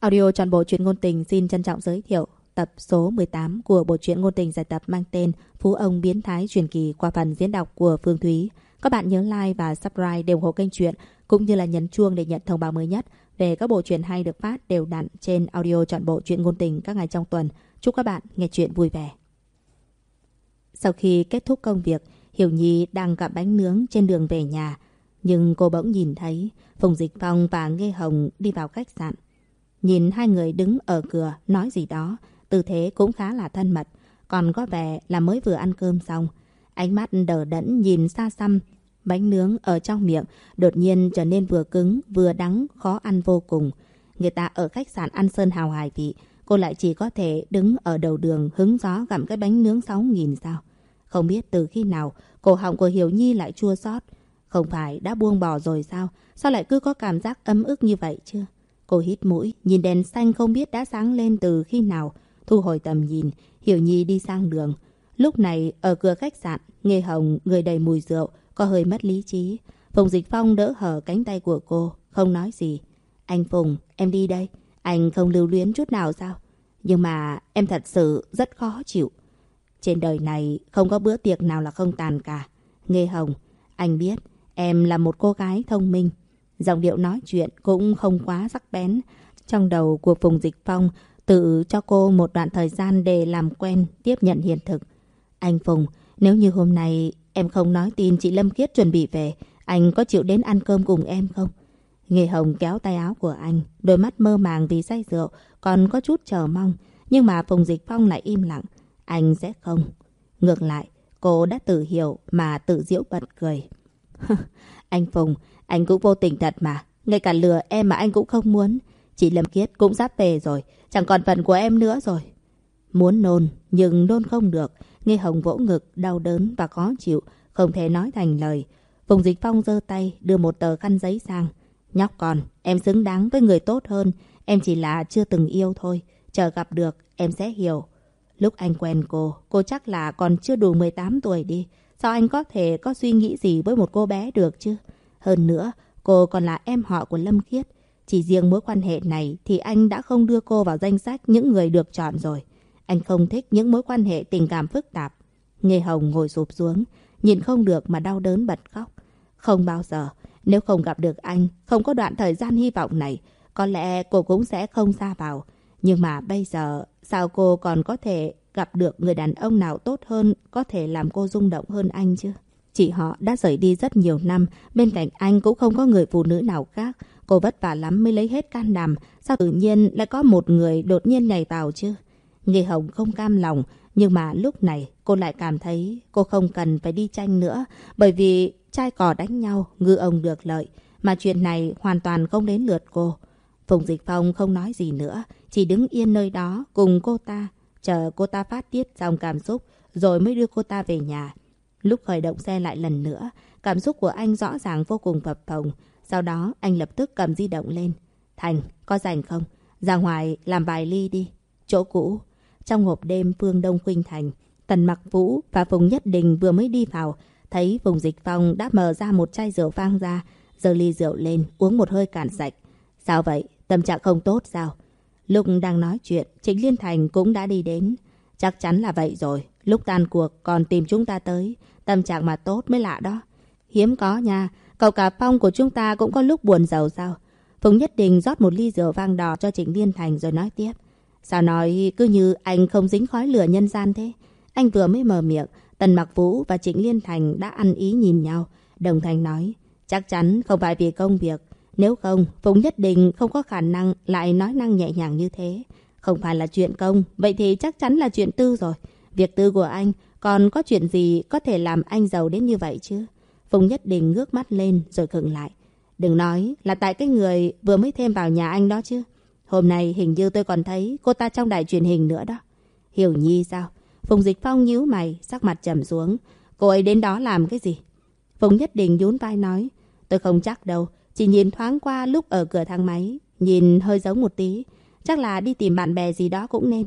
Audio toàn bộ truyện ngôn tình xin trân trọng giới thiệu tập số 18 của bộ truyện ngôn tình giải tập mang tên Phú ông biến thái truyền kỳ qua phần diễn đọc của Phương Thúy. Các bạn nhớ like và subscribe đều hộ kênh truyện cũng như là nhấn chuông để nhận thông báo mới nhất về các bộ truyện hay được phát đều đặn trên audio trọn bộ truyện ngôn tình các ngày trong tuần. Chúc các bạn nghe truyện vui vẻ. Sau khi kết thúc công việc, Hiểu Nhi đang gặp bánh nướng trên đường về nhà. Nhưng cô bỗng nhìn thấy Phùng Dịch Phong và Nghe Hồng đi vào khách sạn. Nhìn hai người đứng ở cửa nói gì đó, tư thế cũng khá là thân mật, còn có vẻ là mới vừa ăn cơm xong. Ánh mắt đờ đẫn nhìn xa xăm, bánh nướng ở trong miệng đột nhiên trở nên vừa cứng vừa đắng khó ăn vô cùng. Người ta ở khách sạn ăn sơn hào hài vị, cô lại chỉ có thể đứng ở đầu đường hứng gió gặm cái bánh nướng 6.000 sao. Không biết từ khi nào cổ họng của Hiểu Nhi lại chua xót Không phải đã buông bỏ rồi sao? Sao lại cứ có cảm giác ấm ức như vậy chưa? Cô hít mũi, nhìn đèn xanh không biết đã sáng lên từ khi nào. Thu hồi tầm nhìn, Hiểu Nhi đi sang đường. Lúc này, ở cửa khách sạn, Nghê Hồng, người đầy mùi rượu, có hơi mất lý trí. Phùng Dịch Phong đỡ hở cánh tay của cô, không nói gì. Anh Phùng, em đi đây. Anh không lưu luyến chút nào sao? Nhưng mà em thật sự rất khó chịu. Trên đời này không có bữa tiệc nào là không tàn cả. Nghê Hồng, anh biết em là một cô gái thông minh. Giọng điệu nói chuyện cũng không quá sắc bén. Trong đầu của Phùng Dịch Phong tự cho cô một đoạn thời gian để làm quen, tiếp nhận hiện thực. Anh Phùng, nếu như hôm nay em không nói tin chị Lâm Khiết chuẩn bị về, anh có chịu đến ăn cơm cùng em không? Nghề Hồng kéo tay áo của anh, đôi mắt mơ màng vì say rượu, còn có chút chờ mong. Nhưng mà Phùng Dịch Phong lại im lặng. Anh sẽ không. Ngược lại, cô đã tự hiểu mà tự diễu bật cười. anh Phùng, anh cũng vô tình thật mà. Ngay cả lừa em mà anh cũng không muốn. Chị Lâm Kiết cũng sắp về rồi. Chẳng còn phần của em nữa rồi. Muốn nôn, nhưng nôn không được. Nghe Hồng vỗ ngực, đau đớn và khó chịu. Không thể nói thành lời. Phùng Dịch Phong giơ tay, đưa một tờ khăn giấy sang. Nhóc con, em xứng đáng với người tốt hơn. Em chỉ là chưa từng yêu thôi. Chờ gặp được, em sẽ hiểu. Lúc anh quen cô, cô chắc là còn chưa đủ 18 tuổi đi. Sao anh có thể có suy nghĩ gì với một cô bé được chứ? Hơn nữa, cô còn là em họ của Lâm Khiết. Chỉ riêng mối quan hệ này thì anh đã không đưa cô vào danh sách những người được chọn rồi. Anh không thích những mối quan hệ tình cảm phức tạp. nghe Hồng ngồi sụp xuống, nhìn không được mà đau đớn bật khóc. Không bao giờ, nếu không gặp được anh, không có đoạn thời gian hy vọng này, có lẽ cô cũng sẽ không xa vào. Nhưng mà bây giờ, sao cô còn có thể gặp được người đàn ông nào tốt hơn, có thể làm cô rung động hơn anh chứ? Chị họ đã rời đi rất nhiều năm, bên cạnh anh cũng không có người phụ nữ nào khác. Cô vất vả lắm mới lấy hết can đảm, sao tự nhiên lại có một người đột nhiên nhảy vào chứ? Nghề Hồng không cam lòng, nhưng mà lúc này cô lại cảm thấy cô không cần phải đi tranh nữa, bởi vì trai cò đánh nhau, ngư ông được lợi, mà chuyện này hoàn toàn không đến lượt cô. Phùng Dịch Phong không nói gì nữa, chỉ đứng yên nơi đó cùng cô ta, chờ cô ta phát tiết dòng cảm xúc, rồi mới đưa cô ta về nhà. Lúc khởi động xe lại lần nữa, cảm xúc của anh rõ ràng vô cùng phập phồng. Sau đó anh lập tức cầm di động lên. Thành, có rảnh không? Ra ngoài làm vài ly đi. Chỗ cũ. Trong hộp đêm phương Đông Khuynh Thành, Tần Mặc Vũ và Phùng Nhất Đình vừa mới đi vào. Thấy Phùng Dịch Phong đã mở ra một chai rượu vang ra. giơ ly rượu lên, uống một hơi cạn sạch. Sao vậy? Tâm trạng không tốt sao? Lúc đang nói chuyện, Trịnh Liên Thành cũng đã đi đến. Chắc chắn là vậy rồi. Lúc tan cuộc còn tìm chúng ta tới. Tâm trạng mà tốt mới lạ đó. Hiếm có nha. Cậu cả Phong của chúng ta cũng có lúc buồn giàu sao? Phùng Nhất Đình rót một ly rượu vang đỏ cho Trịnh Liên Thành rồi nói tiếp. Sao nói cứ như anh không dính khói lửa nhân gian thế? Anh vừa mới mở miệng, Tần Mặc Vũ và Trịnh Liên Thành đã ăn ý nhìn nhau. Đồng Thành nói, chắc chắn không phải vì công việc. Nếu không, Phùng Nhất Đình không có khả năng lại nói năng nhẹ nhàng như thế. Không phải là chuyện công, vậy thì chắc chắn là chuyện tư rồi. Việc tư của anh còn có chuyện gì có thể làm anh giàu đến như vậy chứ? Phùng Nhất Đình ngước mắt lên rồi khựng lại. Đừng nói là tại cái người vừa mới thêm vào nhà anh đó chứ. Hôm nay hình như tôi còn thấy cô ta trong đài truyền hình nữa đó. Hiểu Nhi sao? Phùng Dịch Phong nhíu mày, sắc mặt trầm xuống. Cô ấy đến đó làm cái gì? Phùng Nhất Đình nhún vai nói. Tôi không chắc đâu. Chỉ nhìn thoáng qua lúc ở cửa thang máy. Nhìn hơi giống một tí. Chắc là đi tìm bạn bè gì đó cũng nên.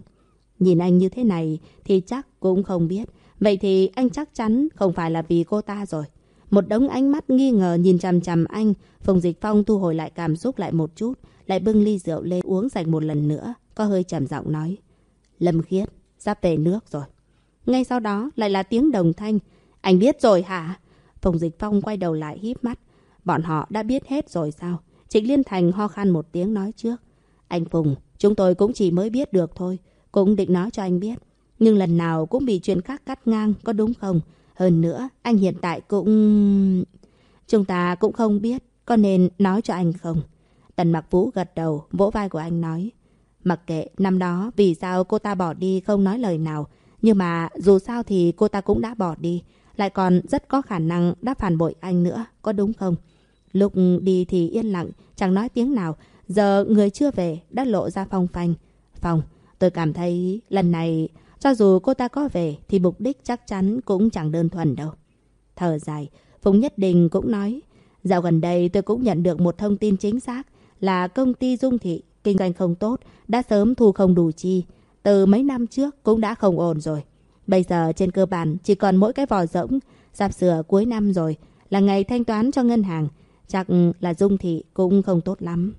Nhìn anh như thế này thì chắc cũng không biết. Vậy thì anh chắc chắn không phải là vì cô ta rồi. Một đống ánh mắt nghi ngờ nhìn chằm chằm anh. Phùng Dịch Phong thu hồi lại cảm xúc lại một chút. Lại bưng ly rượu lên uống sạch một lần nữa. Có hơi trầm giọng nói. Lâm Khiết, sắp về nước rồi. Ngay sau đó lại là tiếng đồng thanh. Anh biết rồi hả? Phùng Dịch Phong quay đầu lại híp mắt. Bọn họ đã biết hết rồi sao? Trịnh Liên Thành ho khan một tiếng nói trước. Anh Phùng, chúng tôi cũng chỉ mới biết được thôi. Cũng định nói cho anh biết. Nhưng lần nào cũng bị chuyện khác cắt ngang, có đúng không? Hơn nữa, anh hiện tại cũng... Chúng ta cũng không biết, có nên nói cho anh không? Tần Mặc Vũ gật đầu, vỗ vai của anh nói. Mặc kệ, năm đó vì sao cô ta bỏ đi không nói lời nào. Nhưng mà dù sao thì cô ta cũng đã bỏ đi. Lại còn rất có khả năng đã phản bội anh nữa, có đúng không? Lúc đi thì yên lặng, chẳng nói tiếng nào. Giờ người chưa về, đã lộ ra phong phanh. Phong, tôi cảm thấy lần này, cho dù cô ta có về, thì mục đích chắc chắn cũng chẳng đơn thuần đâu. Thở dài, Phùng Nhất Đình cũng nói, dạo gần đây tôi cũng nhận được một thông tin chính xác là công ty Dung Thị kinh doanh không tốt, đã sớm thu không đủ chi. Từ mấy năm trước cũng đã không ổn rồi. Bây giờ trên cơ bản chỉ còn mỗi cái vò rỗng, sắp sửa cuối năm rồi, là ngày thanh toán cho ngân hàng. Chắc là Dung Thị cũng không tốt lắm.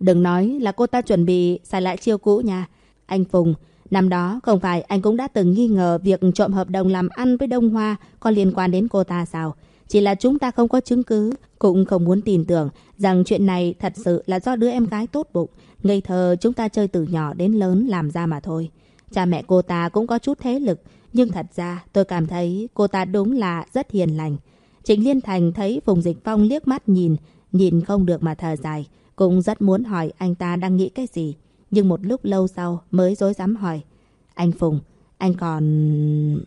Đừng nói là cô ta chuẩn bị xài lại chiêu cũ nha. Anh Phùng, năm đó không phải anh cũng đã từng nghi ngờ việc trộm hợp đồng làm ăn với Đông Hoa có liên quan đến cô ta sao? Chỉ là chúng ta không có chứng cứ, cũng không muốn tin tưởng rằng chuyện này thật sự là do đứa em gái tốt bụng, ngây thơ chúng ta chơi từ nhỏ đến lớn làm ra mà thôi. Cha mẹ cô ta cũng có chút thế lực, nhưng thật ra tôi cảm thấy cô ta đúng là rất hiền lành. Trịnh Liên Thành thấy Phùng Dịch Phong liếc mắt nhìn, nhìn không được mà thở dài, cũng rất muốn hỏi anh ta đang nghĩ cái gì. Nhưng một lúc lâu sau mới dối dám hỏi. Anh Phùng, anh còn...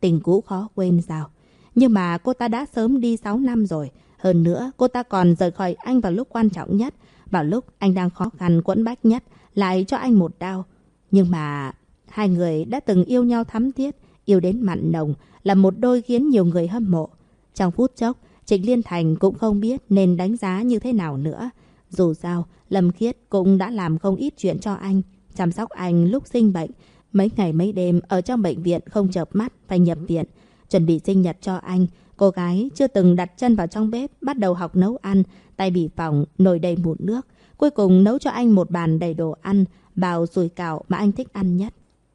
Tình cũ khó quên sao? Nhưng mà cô ta đã sớm đi 6 năm rồi. Hơn nữa, cô ta còn rời khỏi anh vào lúc quan trọng nhất. Vào lúc anh đang khó khăn quẫn bách nhất, lại cho anh một đau. Nhưng mà hai người đã từng yêu nhau thắm thiết, yêu đến mặn nồng, là một đôi khiến nhiều người hâm mộ. Trong phút chốc, Trịnh Liên Thành cũng không biết nên đánh giá như thế nào nữa. Dù sao, Lâm Khiết cũng đã làm không ít chuyện cho anh, chăm sóc anh lúc sinh bệnh. Mấy ngày mấy đêm ở trong bệnh viện không chợp mắt phải nhập viện, chuẩn bị sinh nhật cho anh. Cô gái chưa từng đặt chân vào trong bếp, bắt đầu học nấu ăn, tay bị phỏng, nồi đầy mụn nước. Cuối cùng nấu cho anh một bàn đầy đồ ăn, bào sùi cảo mà anh thích ăn nhất.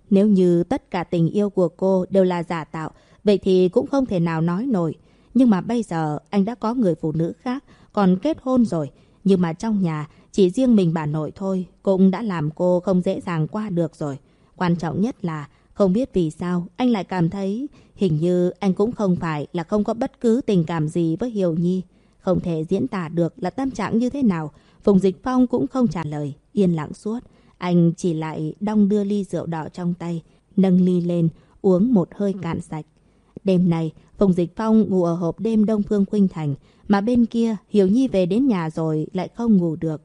Nếu như tất cả tình yêu của cô đều là giả tạo, vậy thì cũng không thể nào nói nổi. Nhưng mà bây giờ anh đã có người phụ nữ khác, còn kết hôn rồi. Nhưng mà trong nhà, chỉ riêng mình bà nội thôi, cũng đã làm cô không dễ dàng qua được rồi. Quan trọng nhất là, không biết vì sao, anh lại cảm thấy hình như anh cũng không phải là không có bất cứ tình cảm gì với Hiểu Nhi. Không thể diễn tả được là tâm trạng như thế nào. Phùng Dịch Phong cũng không trả lời, yên lặng suốt. Anh chỉ lại đong đưa ly rượu đỏ trong tay, nâng ly lên, uống một hơi cạn sạch. Đêm này, Phùng Dịch Phong ngủ ở hộp đêm Đông Phương Khuynh Thành, mà bên kia Hiểu Nhi về đến nhà rồi lại không ngủ được.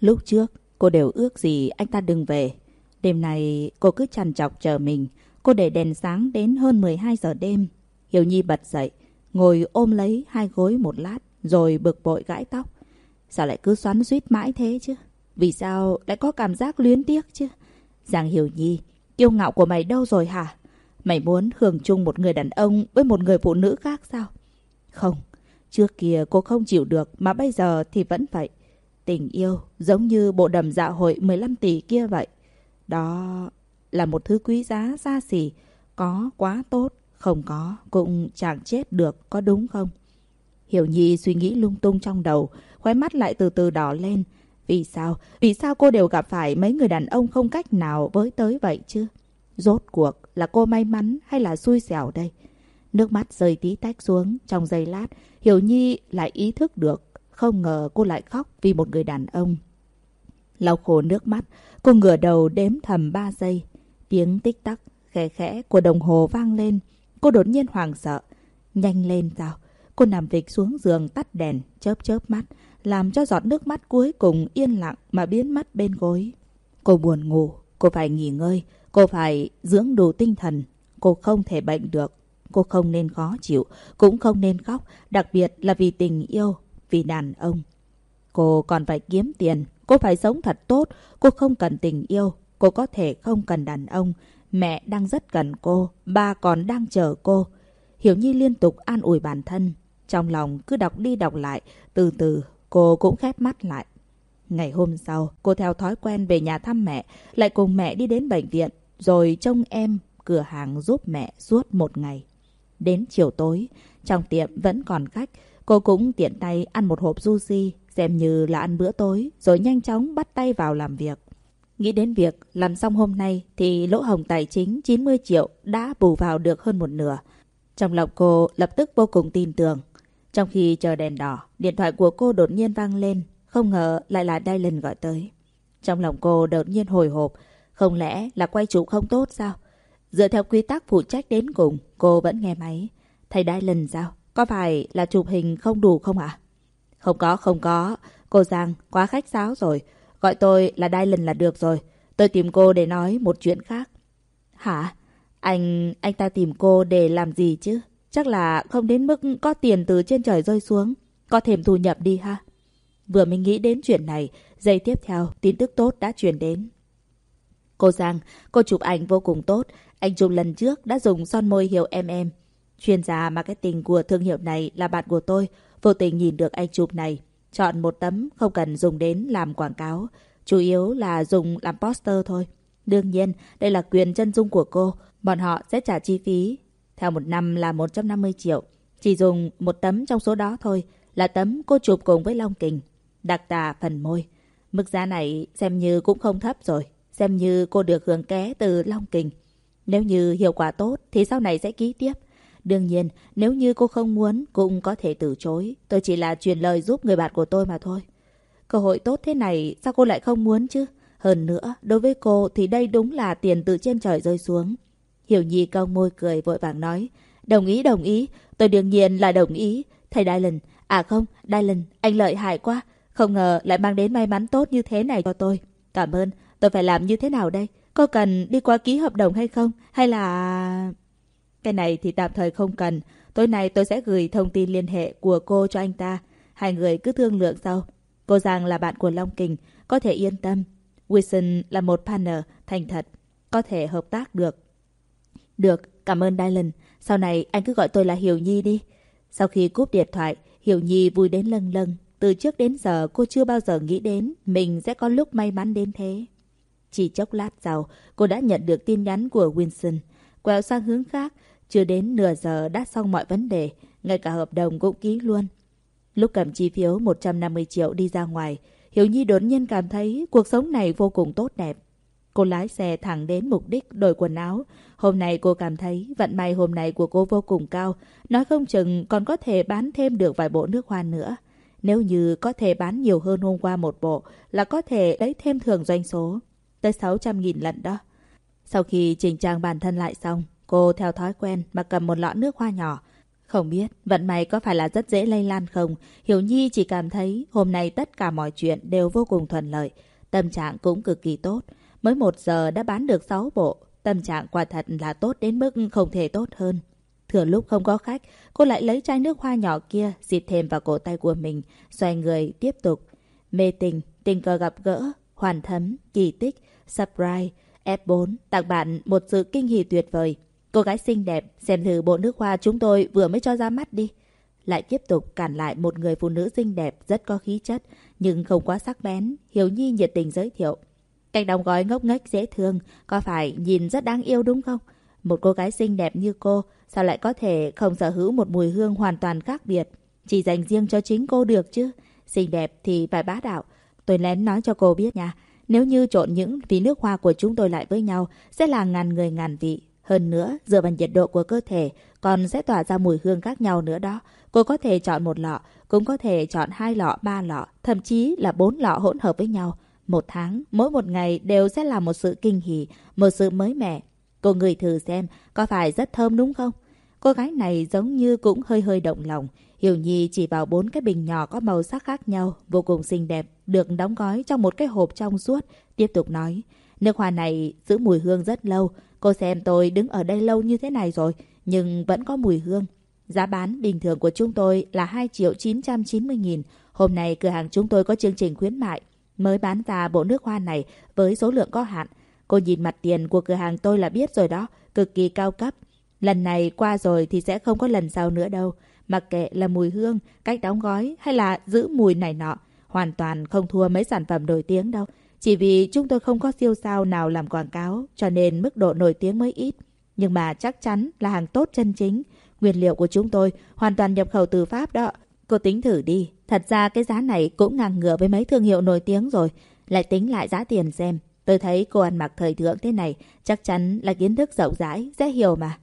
Lúc trước, cô đều ước gì anh ta đừng về. Đêm này cô cứ chằn chọc chờ mình. Cô để đèn sáng đến hơn 12 giờ đêm. Hiểu Nhi bật dậy, ngồi ôm lấy hai gối một lát, rồi bực bội gãi tóc. Sao lại cứ xoắn suýt mãi thế chứ? Vì sao lại có cảm giác luyến tiếc chứ? Giang Hiểu Nhi, kiêu ngạo của mày đâu rồi hả? Mày muốn hưởng chung một người đàn ông với một người phụ nữ khác sao? Không, trước kia cô không chịu được mà bây giờ thì vẫn vậy. Tình yêu giống như bộ đầm dạ hội 15 tỷ kia vậy. Đó là một thứ quý giá xa xỉ, có quá tốt, không có cũng chẳng chết được, có đúng không? Hiểu Nhi suy nghĩ lung tung trong đầu, khóe mắt lại từ từ đỏ lên. Vì sao? Vì sao cô đều gặp phải mấy người đàn ông không cách nào với tới vậy chứ? Rốt cuộc là cô may mắn hay là xui xẻo đây? Nước mắt rơi tí tách xuống trong giây lát, Hiểu Nhi lại ý thức được. Không ngờ cô lại khóc vì một người đàn ông. Lau khổ nước mắt, cô ngửa đầu đếm thầm ba giây. Tiếng tích tắc, khẽ khẽ của đồng hồ vang lên. Cô đột nhiên hoảng sợ. Nhanh lên sao? Cô nằm vịch xuống giường tắt đèn, chớp chớp mắt, làm cho giọt nước mắt cuối cùng yên lặng mà biến mất bên gối. Cô buồn ngủ, cô phải nghỉ ngơi, cô phải dưỡng đủ tinh thần. Cô không thể bệnh được, cô không nên khó chịu, cũng không nên khóc, đặc biệt là vì tình yêu, vì đàn ông. Cô còn phải kiếm tiền, cô phải sống thật tốt, cô không cần tình yêu, cô có thể không cần đàn ông. Mẹ đang rất cần cô, ba còn đang chờ cô. Hiểu Nhi liên tục an ủi bản thân. Trong lòng cứ đọc đi đọc lại, từ từ cô cũng khép mắt lại. Ngày hôm sau, cô theo thói quen về nhà thăm mẹ, lại cùng mẹ đi đến bệnh viện, rồi trông em cửa hàng giúp mẹ suốt một ngày. Đến chiều tối, trong tiệm vẫn còn khách, cô cũng tiện tay ăn một hộp sushi, xem như là ăn bữa tối, rồi nhanh chóng bắt tay vào làm việc. Nghĩ đến việc làm xong hôm nay thì lỗ hồng tài chính 90 triệu đã bù vào được hơn một nửa. Trong lòng cô lập tức vô cùng tin tưởng. Trong khi chờ đèn đỏ, điện thoại của cô đột nhiên vang lên, không ngờ lại là Dylan gọi tới. Trong lòng cô đột nhiên hồi hộp, không lẽ là quay chụp không tốt sao? Dựa theo quy tắc phụ trách đến cùng, cô vẫn nghe máy. Thầy Dylan sao? Có phải là chụp hình không đủ không ạ? Không có, không có. Cô Giang, quá khách sáo rồi. Gọi tôi là Dylan là được rồi. Tôi tìm cô để nói một chuyện khác. Hả? Anh... anh ta tìm cô để làm gì chứ? Chắc là không đến mức có tiền từ trên trời rơi xuống. Có thêm thu nhập đi ha. Vừa mình nghĩ đến chuyện này, giây tiếp theo, tin tức tốt đã truyền đến. Cô Giang, cô chụp ảnh vô cùng tốt. Anh chụp lần trước đã dùng son môi hiệu MM. Chuyên gia marketing của thương hiệu này là bạn của tôi. Vô tình nhìn được anh chụp này. Chọn một tấm không cần dùng đến làm quảng cáo. Chủ yếu là dùng làm poster thôi. Đương nhiên, đây là quyền chân dung của cô. Bọn họ sẽ trả chi phí. Theo một năm là 150 triệu. Chỉ dùng một tấm trong số đó thôi. Là tấm cô chụp cùng với Long Kình. Đặc tà phần môi. Mức giá này xem như cũng không thấp rồi. Xem như cô được hưởng ké từ Long Kình. Nếu như hiệu quả tốt thì sau này sẽ ký tiếp. Đương nhiên, nếu như cô không muốn, cũng có thể từ chối. Tôi chỉ là truyền lời giúp người bạn của tôi mà thôi. Cơ hội tốt thế này, sao cô lại không muốn chứ? Hơn nữa, đối với cô thì đây đúng là tiền từ trên trời rơi xuống. Hiểu Nhi cong môi cười vội vàng nói. Đồng ý, đồng ý. Tôi đương nhiên là đồng ý. Thầy Dylan, à không, Dylan, anh lợi hại quá. Không ngờ lại mang đến may mắn tốt như thế này cho tôi. Cảm ơn, tôi phải làm như thế nào đây? Có cần đi qua ký hợp đồng hay không? Hay là... Cái này thì tạm thời không cần. Tối nay tôi sẽ gửi thông tin liên hệ của cô cho anh ta. Hai người cứ thương lượng sau. Cô Giang là bạn của Long Kình, có thể yên tâm. Wilson là một partner thành thật, có thể hợp tác được. Được, cảm ơn Dylan. Sau này anh cứ gọi tôi là Hiểu Nhi đi. Sau khi cúp điện thoại, Hiểu Nhi vui đến lâng lâng. Từ trước đến giờ cô chưa bao giờ nghĩ đến mình sẽ có lúc may mắn đến thế. Chỉ chốc lát sau, cô đã nhận được tin nhắn của Wilson. Quẹo sang hướng khác, chưa đến nửa giờ đã xong mọi vấn đề, ngay cả hợp đồng cũng ký luôn. Lúc cầm chi phiếu 150 triệu đi ra ngoài, Hiểu Nhi đột nhiên cảm thấy cuộc sống này vô cùng tốt đẹp. Cô lái xe thẳng đến mục đích đổi quần áo. Hôm nay cô cảm thấy vận may hôm nay của cô vô cùng cao. Nói không chừng còn có thể bán thêm được vài bộ nước hoa nữa. Nếu như có thể bán nhiều hơn hôm qua một bộ là có thể lấy thêm thường doanh số. Tới 600.000 lần đó. Sau khi chỉnh trang bản thân lại xong, cô theo thói quen mà cầm một lọ nước hoa nhỏ. Không biết vận may có phải là rất dễ lây lan không? Hiểu Nhi chỉ cảm thấy hôm nay tất cả mọi chuyện đều vô cùng thuận lợi. Tâm trạng cũng cực kỳ tốt. Mới một giờ đã bán được 6 bộ. Tâm trạng quả thật là tốt đến mức không thể tốt hơn. Thừa lúc không có khách, cô lại lấy chai nước hoa nhỏ kia xịt thêm vào cổ tay của mình, xoay người tiếp tục. Mê tình, tình cờ gặp gỡ, hoàn thấm, kỳ tích, surprise, F4 tặng bạn một sự kinh hỉ tuyệt vời. Cô gái xinh đẹp, xem thử bộ nước hoa chúng tôi vừa mới cho ra mắt đi. Lại tiếp tục cản lại một người phụ nữ xinh đẹp rất có khí chất, nhưng không quá sắc bén. Hiếu Nhi nhiệt tình giới thiệu. Cách đóng gói ngốc nghếch dễ thương, có phải nhìn rất đáng yêu đúng không? Một cô gái xinh đẹp như cô, sao lại có thể không sở hữu một mùi hương hoàn toàn khác biệt? Chỉ dành riêng cho chính cô được chứ. Xinh đẹp thì phải bá đạo. Tôi lén nói cho cô biết nha. Nếu như trộn những vị nước hoa của chúng tôi lại với nhau, sẽ là ngàn người ngàn vị. Hơn nữa, dựa vào nhiệt độ của cơ thể, còn sẽ tỏa ra mùi hương khác nhau nữa đó. Cô có thể chọn một lọ, cũng có thể chọn hai lọ, ba lọ, thậm chí là bốn lọ hỗn hợp với nhau. Một tháng, mỗi một ngày đều sẽ là một sự kinh hỉ, một sự mới mẻ. Cô người thử xem, có phải rất thơm đúng không? Cô gái này giống như cũng hơi hơi động lòng. Hiểu Nhi chỉ vào bốn cái bình nhỏ có màu sắc khác nhau, vô cùng xinh đẹp, được đóng gói trong một cái hộp trong suốt. Tiếp tục nói, nước hoa này giữ mùi hương rất lâu. Cô xem tôi đứng ở đây lâu như thế này rồi, nhưng vẫn có mùi hương. Giá bán bình thường của chúng tôi là 2 triệu 990 nghìn. Hôm nay cửa hàng chúng tôi có chương trình khuyến mại. Mới bán ra bộ nước hoa này với số lượng có hạn. Cô nhìn mặt tiền của cửa hàng tôi là biết rồi đó, cực kỳ cao cấp. Lần này qua rồi thì sẽ không có lần sau nữa đâu. Mặc kệ là mùi hương, cách đóng gói hay là giữ mùi này nọ. Hoàn toàn không thua mấy sản phẩm nổi tiếng đâu. Chỉ vì chúng tôi không có siêu sao nào làm quảng cáo, cho nên mức độ nổi tiếng mới ít. Nhưng mà chắc chắn là hàng tốt chân chính. Nguyên liệu của chúng tôi hoàn toàn nhập khẩu từ Pháp đó. Cô tính thử đi. Thật ra cái giá này cũng ngang ngửa với mấy thương hiệu nổi tiếng rồi. Lại tính lại giá tiền xem. Tôi thấy cô ăn mặc thời thượng thế này chắc chắn là kiến thức rộng rãi, dễ hiểu mà.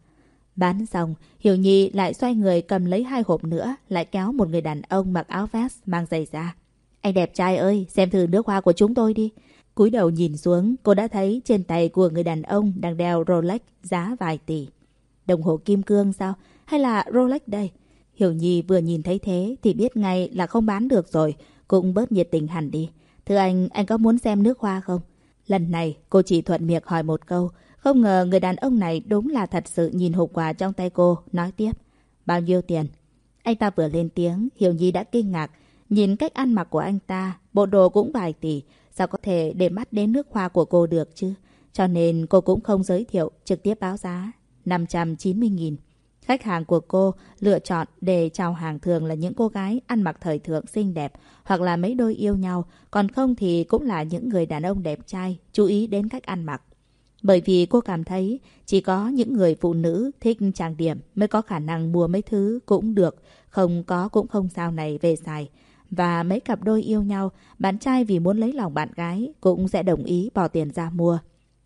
Bán xong, Hiểu Nhi lại xoay người cầm lấy hai hộp nữa, lại kéo một người đàn ông mặc áo vest mang giày ra. Anh đẹp trai ơi, xem thử nước hoa của chúng tôi đi. cúi đầu nhìn xuống, cô đã thấy trên tay của người đàn ông đang đeo Rolex giá vài tỷ. Đồng hồ kim cương sao? Hay là Rolex đây? Hiểu Nhi vừa nhìn thấy thế thì biết ngay là không bán được rồi, cũng bớt nhiệt tình hẳn đi. Thưa anh, anh có muốn xem nước hoa không? Lần này cô chỉ thuận miệng hỏi một câu, không ngờ người đàn ông này đúng là thật sự nhìn hộp quà trong tay cô, nói tiếp. Bao nhiêu tiền? Anh ta vừa lên tiếng, Hiểu Nhi đã kinh ngạc. Nhìn cách ăn mặc của anh ta, bộ đồ cũng vài tỷ, sao có thể để mắt đến nước hoa của cô được chứ? Cho nên cô cũng không giới thiệu, trực tiếp báo giá. 590.000. Khách hàng của cô lựa chọn để chào hàng thường là những cô gái ăn mặc thời thượng xinh đẹp hoặc là mấy đôi yêu nhau, còn không thì cũng là những người đàn ông đẹp trai, chú ý đến cách ăn mặc. Bởi vì cô cảm thấy chỉ có những người phụ nữ thích trang điểm mới có khả năng mua mấy thứ cũng được, không có cũng không sao này về xài. Và mấy cặp đôi yêu nhau, bạn trai vì muốn lấy lòng bạn gái cũng sẽ đồng ý bỏ tiền ra mua.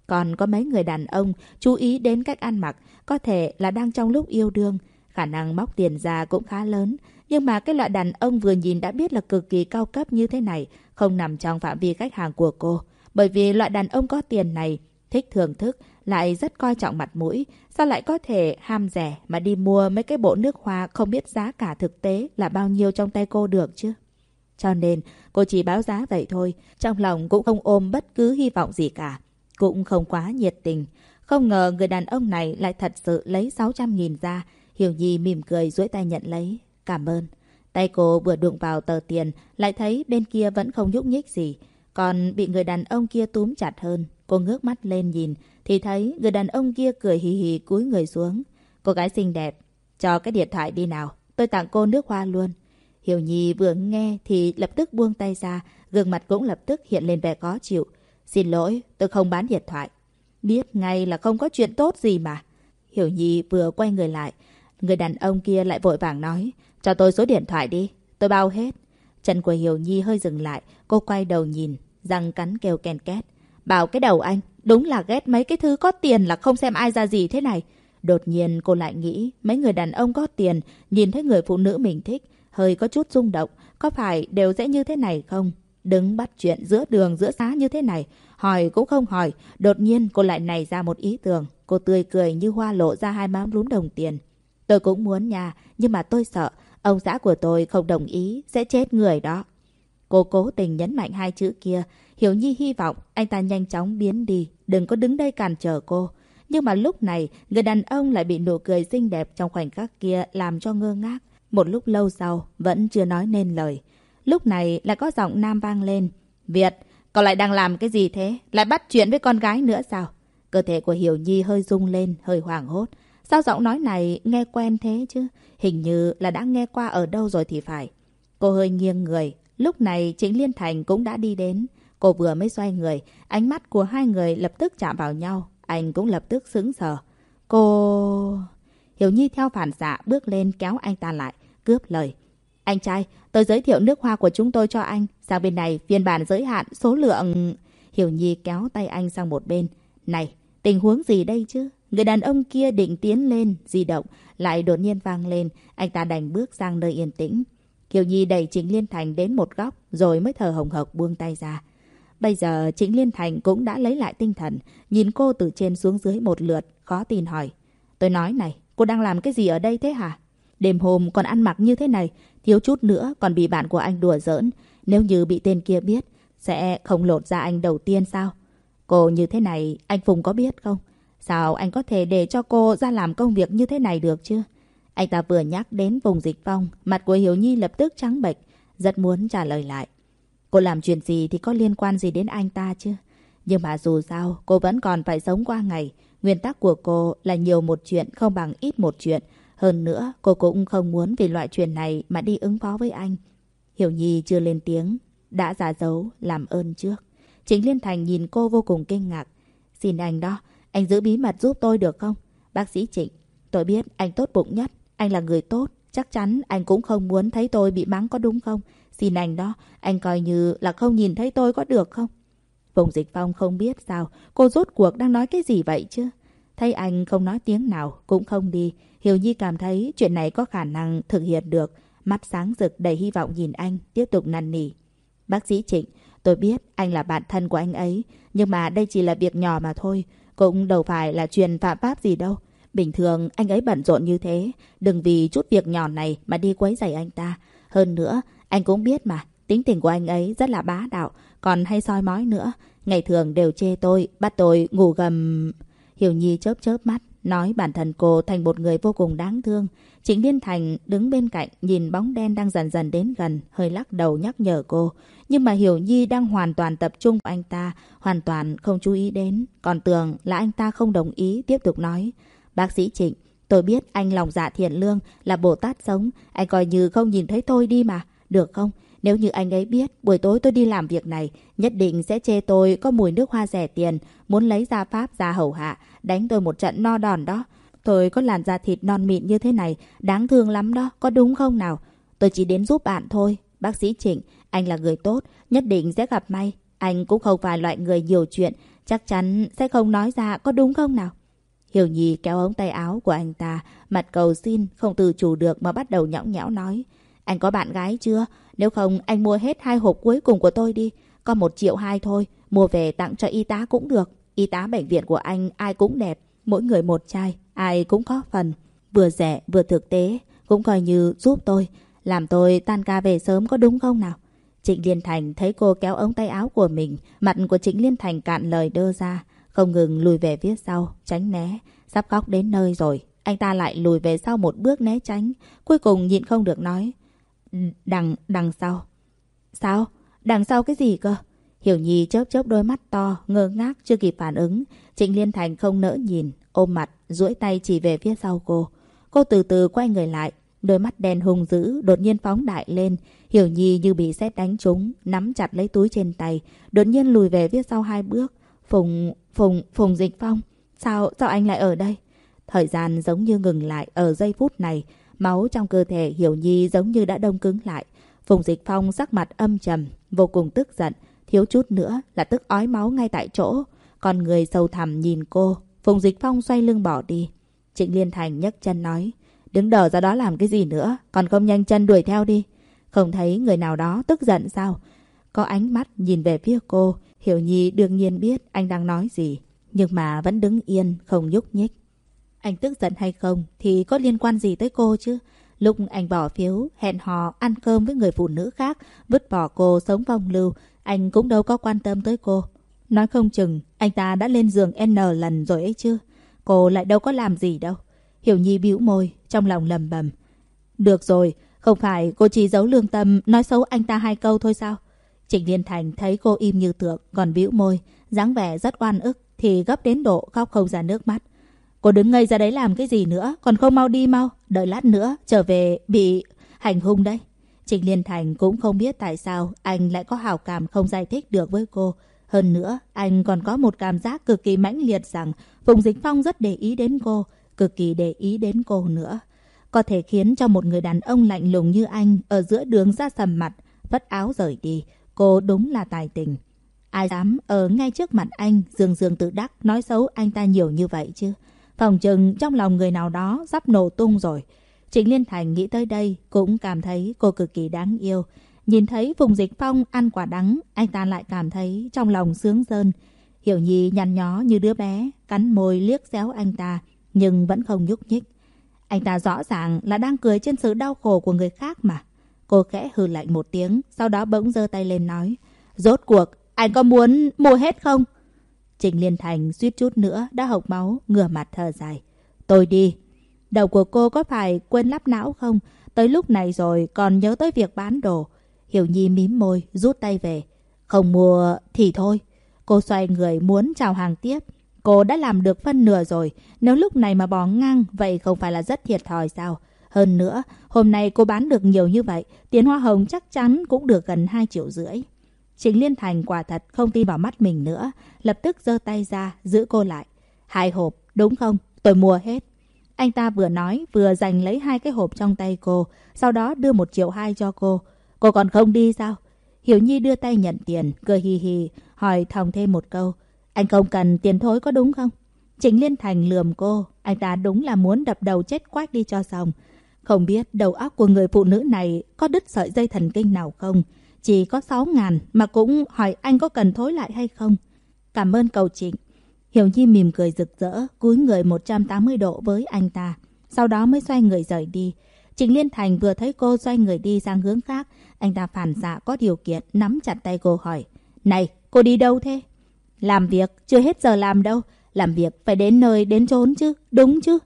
Còn có mấy người đàn ông chú ý đến cách ăn mặc, có thể là đang trong lúc yêu đương, khả năng móc tiền ra cũng khá lớn. Nhưng mà cái loại đàn ông vừa nhìn đã biết là cực kỳ cao cấp như thế này, không nằm trong phạm vi khách hàng của cô. Bởi vì loại đàn ông có tiền này, thích thưởng thức, lại rất coi trọng mặt mũi, sao lại có thể ham rẻ mà đi mua mấy cái bộ nước hoa không biết giá cả thực tế là bao nhiêu trong tay cô được chứ? Cho nên, cô chỉ báo giá vậy thôi, trong lòng cũng không ôm bất cứ hy vọng gì cả. Cũng không quá nhiệt tình. Không ngờ người đàn ông này lại thật sự lấy 600.000 ra. Hiểu Nhi mỉm cười duỗi tay nhận lấy. Cảm ơn. Tay cô vừa đụng vào tờ tiền, lại thấy bên kia vẫn không nhúc nhích gì. Còn bị người đàn ông kia túm chặt hơn. Cô ngước mắt lên nhìn, thì thấy người đàn ông kia cười hì hì cúi người xuống. Cô gái xinh đẹp, cho cái điện thoại đi nào. Tôi tặng cô nước hoa luôn. Hiểu Nhi vừa nghe thì lập tức buông tay ra, gương mặt cũng lập tức hiện lên vẻ khó chịu. Xin lỗi, tôi không bán điện thoại. Biết ngay là không có chuyện tốt gì mà. Hiểu Nhi vừa quay người lại. Người đàn ông kia lại vội vàng nói. Cho tôi số điện thoại đi. Tôi bao hết. Chân của Hiểu Nhi hơi dừng lại. Cô quay đầu nhìn. Răng cắn kêu ken két. Bảo cái đầu anh. Đúng là ghét mấy cái thứ có tiền là không xem ai ra gì thế này. Đột nhiên cô lại nghĩ mấy người đàn ông có tiền nhìn thấy người phụ nữ mình thích hơi có chút rung động. Có phải đều sẽ như thế này không? Đứng bắt chuyện giữa đường giữa xá như thế này, hỏi cũng không hỏi, đột nhiên cô lại nảy ra một ý tưởng. Cô tươi cười như hoa lộ ra hai má lún đồng tiền. Tôi cũng muốn nhà, nhưng mà tôi sợ, ông xã của tôi không đồng ý, sẽ chết người đó. Cô cố tình nhấn mạnh hai chữ kia, Hiểu Nhi hy vọng anh ta nhanh chóng biến đi, đừng có đứng đây cản trở cô. Nhưng mà lúc này, người đàn ông lại bị nụ cười xinh đẹp trong khoảnh khắc kia làm cho ngơ ngác. Một lúc lâu sau, vẫn chưa nói nên lời. Lúc này lại có giọng nam vang lên. Việt, cậu lại đang làm cái gì thế? Lại bắt chuyện với con gái nữa sao? Cơ thể của Hiểu Nhi hơi rung lên, hơi hoảng hốt. Sao giọng nói này nghe quen thế chứ? Hình như là đã nghe qua ở đâu rồi thì phải. Cô hơi nghiêng người. Lúc này chính Liên Thành cũng đã đi đến. Cô vừa mới xoay người, ánh mắt của hai người lập tức chạm vào nhau. Anh cũng lập tức sững sờ. Cô... Hiểu Nhi theo phản xạ bước lên kéo anh ta lại, cướp lời. Anh trai, tôi giới thiệu nước hoa của chúng tôi cho anh. Sang bên này, phiên bản giới hạn, số lượng... Hiểu Nhi kéo tay anh sang một bên. Này, tình huống gì đây chứ? Người đàn ông kia định tiến lên, di động, lại đột nhiên vang lên. Anh ta đành bước sang nơi yên tĩnh. Hiểu Nhi đẩy Trịnh Liên Thành đến một góc, rồi mới thở hồng hộc buông tay ra. Bây giờ Trịnh Liên Thành cũng đã lấy lại tinh thần, nhìn cô từ trên xuống dưới một lượt, khó tin hỏi. Tôi nói này, cô đang làm cái gì ở đây thế hả? Đêm hôm còn ăn mặc như thế này, thiếu chút nữa còn bị bạn của anh đùa giỡn. Nếu như bị tên kia biết, sẽ không lột ra anh đầu tiên sao? Cô như thế này, anh Phùng có biết không? Sao anh có thể để cho cô ra làm công việc như thế này được chứ? Anh ta vừa nhắc đến vùng dịch vong, mặt của Hiếu Nhi lập tức trắng bệch, rất muốn trả lời lại. Cô làm chuyện gì thì có liên quan gì đến anh ta chứ? Nhưng mà dù sao, cô vẫn còn phải sống qua ngày. Nguyên tắc của cô là nhiều một chuyện không bằng ít một chuyện. Hơn nữa, cô cũng không muốn vì loại chuyện này mà đi ứng phó với anh. Hiểu Nhi chưa lên tiếng, đã giả dấu làm ơn trước. Chính Liên Thành nhìn cô vô cùng kinh ngạc. Xin anh đó, anh giữ bí mật giúp tôi được không? Bác sĩ Trịnh, tôi biết anh tốt bụng nhất, anh là người tốt. Chắc chắn anh cũng không muốn thấy tôi bị mắng có đúng không? Xin anh đó, anh coi như là không nhìn thấy tôi có được không? Phùng Dịch Phong không biết sao, cô rốt cuộc đang nói cái gì vậy chứ? Thấy anh không nói tiếng nào, cũng không đi. Hiểu Nhi cảm thấy chuyện này có khả năng thực hiện được. Mắt sáng rực đầy hy vọng nhìn anh, tiếp tục năn nỉ. Bác sĩ Trịnh, tôi biết anh là bạn thân của anh ấy, nhưng mà đây chỉ là việc nhỏ mà thôi. Cũng đâu phải là chuyện phạm pháp gì đâu. Bình thường anh ấy bận rộn như thế, đừng vì chút việc nhỏ này mà đi quấy rầy anh ta. Hơn nữa, anh cũng biết mà, tính tình của anh ấy rất là bá đạo, còn hay soi mói nữa. Ngày thường đều chê tôi, bắt tôi ngủ gầm... Hiểu Nhi chớp chớp mắt, nói bản thân cô thành một người vô cùng đáng thương. Trịnh Liên Thành đứng bên cạnh nhìn bóng đen đang dần dần đến gần, hơi lắc đầu nhắc nhở cô. Nhưng mà Hiểu Nhi đang hoàn toàn tập trung vào anh ta, hoàn toàn không chú ý đến. Còn tưởng là anh ta không đồng ý, tiếp tục nói. Bác sĩ Trịnh, tôi biết anh lòng dạ thiện lương, là Bồ Tát sống. Anh coi như không nhìn thấy tôi đi mà. Được không? Nếu như anh ấy biết buổi tối tôi đi làm việc này, nhất định sẽ chê tôi có mùi nước hoa rẻ tiền, muốn lấy ra pháp ra hầu hạ, đánh tôi một trận no đòn đó. Tôi có làn da thịt non mịn như thế này, đáng thương lắm đó, có đúng không nào? Tôi chỉ đến giúp bạn thôi. Bác sĩ Trịnh, anh là người tốt, nhất định sẽ gặp may. Anh cũng không phải loại người nhiều chuyện, chắc chắn sẽ không nói ra, có đúng không nào? Hiểu Nhi kéo ống tay áo của anh ta, mặt cầu xin, không tự chủ được mà bắt đầu nhõng nhẽo nói. Anh có bạn gái chưa? Nếu không, anh mua hết hai hộp cuối cùng của tôi đi. Có một triệu hai thôi. Mua về tặng cho y tá cũng được. Y tá bệnh viện của anh, ai cũng đẹp. Mỗi người một chai. Ai cũng có phần. Vừa rẻ, vừa thực tế. Cũng coi như giúp tôi. Làm tôi tan ca về sớm có đúng không nào? Trịnh Liên Thành thấy cô kéo ống tay áo của mình. Mặt của Trịnh Liên Thành cạn lời đơ ra. Không ngừng lùi về phía sau. Tránh né. Sắp khóc đến nơi rồi. Anh ta lại lùi về sau một bước né tránh. Cuối cùng nhịn không được nói. Đằng, đằng sau. Sao? Đằng sau cái gì cơ? Hiểu Nhi chớp chớp đôi mắt to, ngơ ngác chưa kịp phản ứng. Trịnh Liên Thành không nỡ nhìn, ôm mặt, duỗi tay chỉ về phía sau cô. Cô từ từ quay người lại, đôi mắt đen hung dữ đột nhiên phóng đại lên. Hiểu Nhi như bị sét đánh trúng, nắm chặt lấy túi trên tay, đột nhiên lùi về phía sau hai bước. Phùng, Phùng, Phùng Dịch Phong, sao, sao anh lại ở đây? Thời gian giống như ngừng lại ở giây phút này, Máu trong cơ thể Hiểu Nhi giống như đã đông cứng lại. Phùng Dịch Phong sắc mặt âm trầm, vô cùng tức giận, thiếu chút nữa là tức ói máu ngay tại chỗ. Còn người sâu thẳm nhìn cô, Phùng Dịch Phong xoay lưng bỏ đi. Trịnh Liên Thành nhấc chân nói, đứng đờ ra đó làm cái gì nữa, còn không nhanh chân đuổi theo đi. Không thấy người nào đó tức giận sao? Có ánh mắt nhìn về phía cô, Hiểu Nhi đương nhiên biết anh đang nói gì, nhưng mà vẫn đứng yên, không nhúc nhích. Anh tức giận hay không thì có liên quan gì tới cô chứ? Lúc anh bỏ phiếu, hẹn hò, ăn cơm với người phụ nữ khác, vứt bỏ cô sống vong lưu, anh cũng đâu có quan tâm tới cô. Nói không chừng, anh ta đã lên giường N lần rồi ấy chứ. Cô lại đâu có làm gì đâu. Hiểu Nhi bĩu môi, trong lòng lầm bầm. Được rồi, không phải cô chỉ giấu lương tâm nói xấu anh ta hai câu thôi sao? Trịnh Liên Thành thấy cô im như tượng, còn bĩu môi, dáng vẻ rất oan ức, thì gấp đến độ khóc không ra nước mắt. Cô đứng ngây ra đấy làm cái gì nữa, còn không mau đi mau, đợi lát nữa trở về bị hành hung đấy. Trịnh Liên Thành cũng không biết tại sao anh lại có hào cảm không giải thích được với cô. Hơn nữa, anh còn có một cảm giác cực kỳ mãnh liệt rằng Phùng Dịch Phong rất để ý đến cô, cực kỳ để ý đến cô nữa. Có thể khiến cho một người đàn ông lạnh lùng như anh ở giữa đường ra sầm mặt, vất áo rời đi. Cô đúng là tài tình. Ai dám ở ngay trước mặt anh dương dương tự đắc nói xấu anh ta nhiều như vậy chứ? Phòng chừng trong lòng người nào đó sắp nổ tung rồi. Trịnh Liên Thành nghĩ tới đây cũng cảm thấy cô cực kỳ đáng yêu. Nhìn thấy Phùng Dịch Phong ăn quả đắng, anh ta lại cảm thấy trong lòng sướng rơn. Hiểu Nhi nhăn nhó như đứa bé, cắn môi liếc xéo anh ta, nhưng vẫn không nhúc nhích. Anh ta rõ ràng là đang cười trên sự đau khổ của người khác mà. Cô khẽ hừ lạnh một tiếng, sau đó bỗng giơ tay lên nói. Rốt cuộc, anh có muốn mua hết không? Trình Liên Thành suýt chút nữa đã hộc máu, ngửa mặt thở dài. Tôi đi. Đầu của cô có phải quên lắp não không? Tới lúc này rồi còn nhớ tới việc bán đồ. Hiểu Nhi mím môi, rút tay về. Không mua thì thôi. Cô xoay người muốn chào hàng tiếp. Cô đã làm được phân nửa rồi. Nếu lúc này mà bỏ ngang, vậy không phải là rất thiệt thòi sao? Hơn nữa, hôm nay cô bán được nhiều như vậy, tiền hoa hồng chắc chắn cũng được gần 2 triệu rưỡi. Trình Liên Thành quả thật không tin vào mắt mình nữa, lập tức giơ tay ra, giữ cô lại. Hai hộp, đúng không? Tôi mua hết. Anh ta vừa nói, vừa giành lấy hai cái hộp trong tay cô, sau đó đưa một triệu hai cho cô. Cô còn không đi sao? Hiểu Nhi đưa tay nhận tiền, cười hì hì, hỏi thòng thêm một câu. Anh không cần tiền thối có đúng không? Trịnh Liên Thành lườm cô, anh ta đúng là muốn đập đầu chết quách đi cho xong. Không biết đầu óc của người phụ nữ này có đứt sợi dây thần kinh nào không? Chỉ có 6 ngàn mà cũng hỏi anh có cần thối lại hay không? Cảm ơn cầu trịnh. Hiểu Nhi mỉm cười rực rỡ, cúi người 180 độ với anh ta. Sau đó mới xoay người rời đi. Trịnh Liên Thành vừa thấy cô xoay người đi sang hướng khác. Anh ta phản xạ có điều kiện nắm chặt tay cô hỏi. Này, cô đi đâu thế? Làm việc, chưa hết giờ làm đâu. Làm việc phải đến nơi đến chốn chứ, đúng chứ?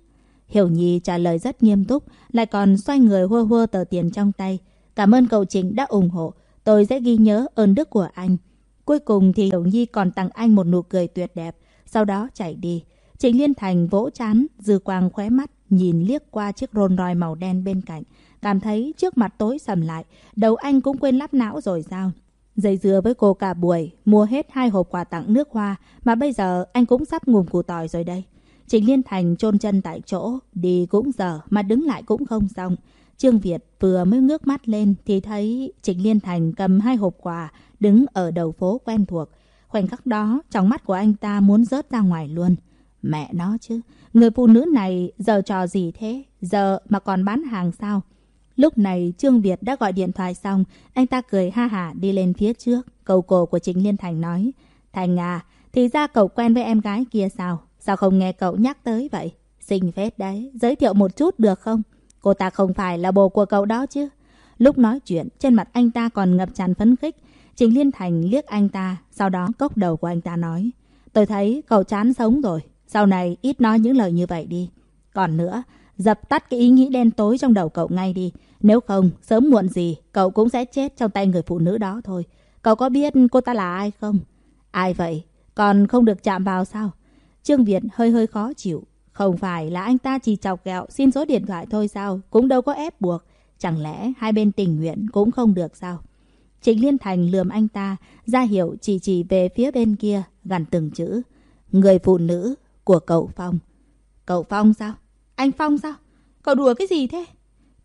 Hiểu Nhi trả lời rất nghiêm túc, lại còn xoay người hua hua tờ tiền trong tay. Cảm ơn cậu Trịnh đã ủng hộ, tôi sẽ ghi nhớ ơn đức của anh. Cuối cùng thì Hiểu Nhi còn tặng anh một nụ cười tuyệt đẹp, sau đó chạy đi. Trịnh Liên Thành vỗ chán, dư quang khóe mắt, nhìn liếc qua chiếc rôn roi màu đen bên cạnh. Cảm thấy trước mặt tối sầm lại, đầu anh cũng quên lắp não rồi sao? Dây dưa với cô cả buổi, mua hết hai hộp quà tặng nước hoa, mà bây giờ anh cũng sắp ngùm củ tỏi rồi đây. Trịnh Liên Thành chôn chân tại chỗ, đi cũng giờ mà đứng lại cũng không xong. Trương Việt vừa mới ngước mắt lên thì thấy Trịnh Liên Thành cầm hai hộp quà đứng ở đầu phố quen thuộc. Khoảnh khắc đó, trong mắt của anh ta muốn rớt ra ngoài luôn. Mẹ nó chứ, người phụ nữ này giờ trò gì thế? Giờ mà còn bán hàng sao? Lúc này Trương Việt đã gọi điện thoại xong, anh ta cười ha hả đi lên phía trước. Cầu cổ của Trịnh Liên Thành nói, Thành à, thì ra cậu quen với em gái kia sao? Sao không nghe cậu nhắc tới vậy? Xinh phết đấy, giới thiệu một chút được không? Cô ta không phải là bồ của cậu đó chứ? Lúc nói chuyện, trên mặt anh ta còn ngập tràn phấn khích. Trình Liên Thành liếc anh ta, sau đó cốc đầu của anh ta nói. Tôi thấy cậu chán sống rồi, sau này ít nói những lời như vậy đi. Còn nữa, dập tắt cái ý nghĩ đen tối trong đầu cậu ngay đi. Nếu không, sớm muộn gì, cậu cũng sẽ chết trong tay người phụ nữ đó thôi. Cậu có biết cô ta là ai không? Ai vậy? Còn không được chạm vào sao? Trương Việt hơi hơi khó chịu. Không phải là anh ta chỉ chọc ghẹo, xin số điện thoại thôi sao? Cũng đâu có ép buộc. Chẳng lẽ hai bên tình nguyện cũng không được sao? Trịnh Liên Thành lườm anh ta, ra hiệu chỉ chỉ về phía bên kia, gằn từng chữ. Người phụ nữ của cậu Phong. Cậu Phong sao? Anh Phong sao? Cậu đùa cái gì thế?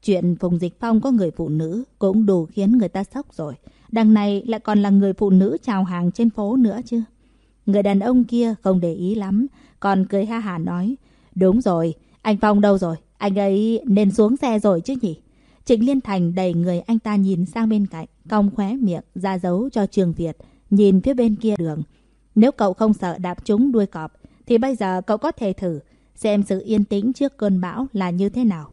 Chuyện Phùng Dịch Phong có người phụ nữ cũng đủ khiến người ta sốc rồi. Đằng này lại còn là người phụ nữ chào hàng trên phố nữa chứ. Người đàn ông kia không để ý lắm, còn cười ha hà nói. Đúng rồi, anh Phong đâu rồi? Anh ấy nên xuống xe rồi chứ nhỉ? Trịnh Liên Thành đẩy người anh ta nhìn sang bên cạnh, cong khóe miệng, ra dấu cho Trường Việt, nhìn phía bên kia đường. Nếu cậu không sợ đạp trúng đuôi cọp, thì bây giờ cậu có thể thử, xem sự yên tĩnh trước cơn bão là như thế nào.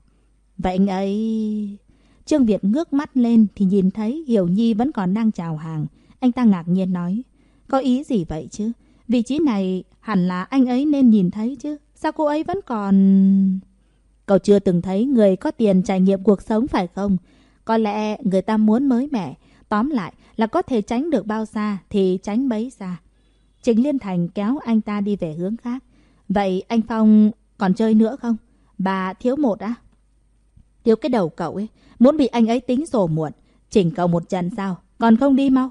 Vậy anh ấy... Trương Việt ngước mắt lên thì nhìn thấy Hiểu Nhi vẫn còn đang chào hàng. Anh ta ngạc nhiên nói, có ý gì vậy chứ? Vị trí này hẳn là anh ấy nên nhìn thấy chứ. Sao cô ấy vẫn còn... Cậu chưa từng thấy người có tiền trải nghiệm cuộc sống phải không? Có lẽ người ta muốn mới mẻ. Tóm lại là có thể tránh được bao xa thì tránh bấy xa. Trịnh Liên Thành kéo anh ta đi về hướng khác. Vậy anh Phong còn chơi nữa không? Bà thiếu một á? Thiếu cái đầu cậu ấy. Muốn bị anh ấy tính sổ muộn. Chỉnh cậu một trận sao? Còn không đi mau.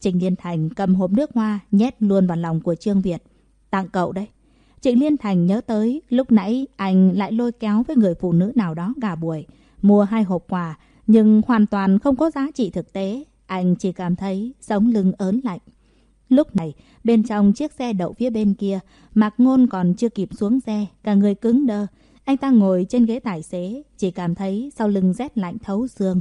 Trịnh Liên Thành cầm hộp nước hoa nhét luôn vào lòng của Trương Việt. Tặng cậu đấy. Trịnh Liên Thành nhớ tới lúc nãy anh lại lôi kéo với người phụ nữ nào đó gà buổi. Mua hai hộp quà nhưng hoàn toàn không có giá trị thực tế. Anh chỉ cảm thấy sống lưng ớn lạnh. Lúc này, bên trong chiếc xe đậu phía bên kia, Mạc Ngôn còn chưa kịp xuống xe, cả người cứng đơ. Anh ta ngồi trên ghế tài xế, chỉ cảm thấy sau lưng rét lạnh thấu xương.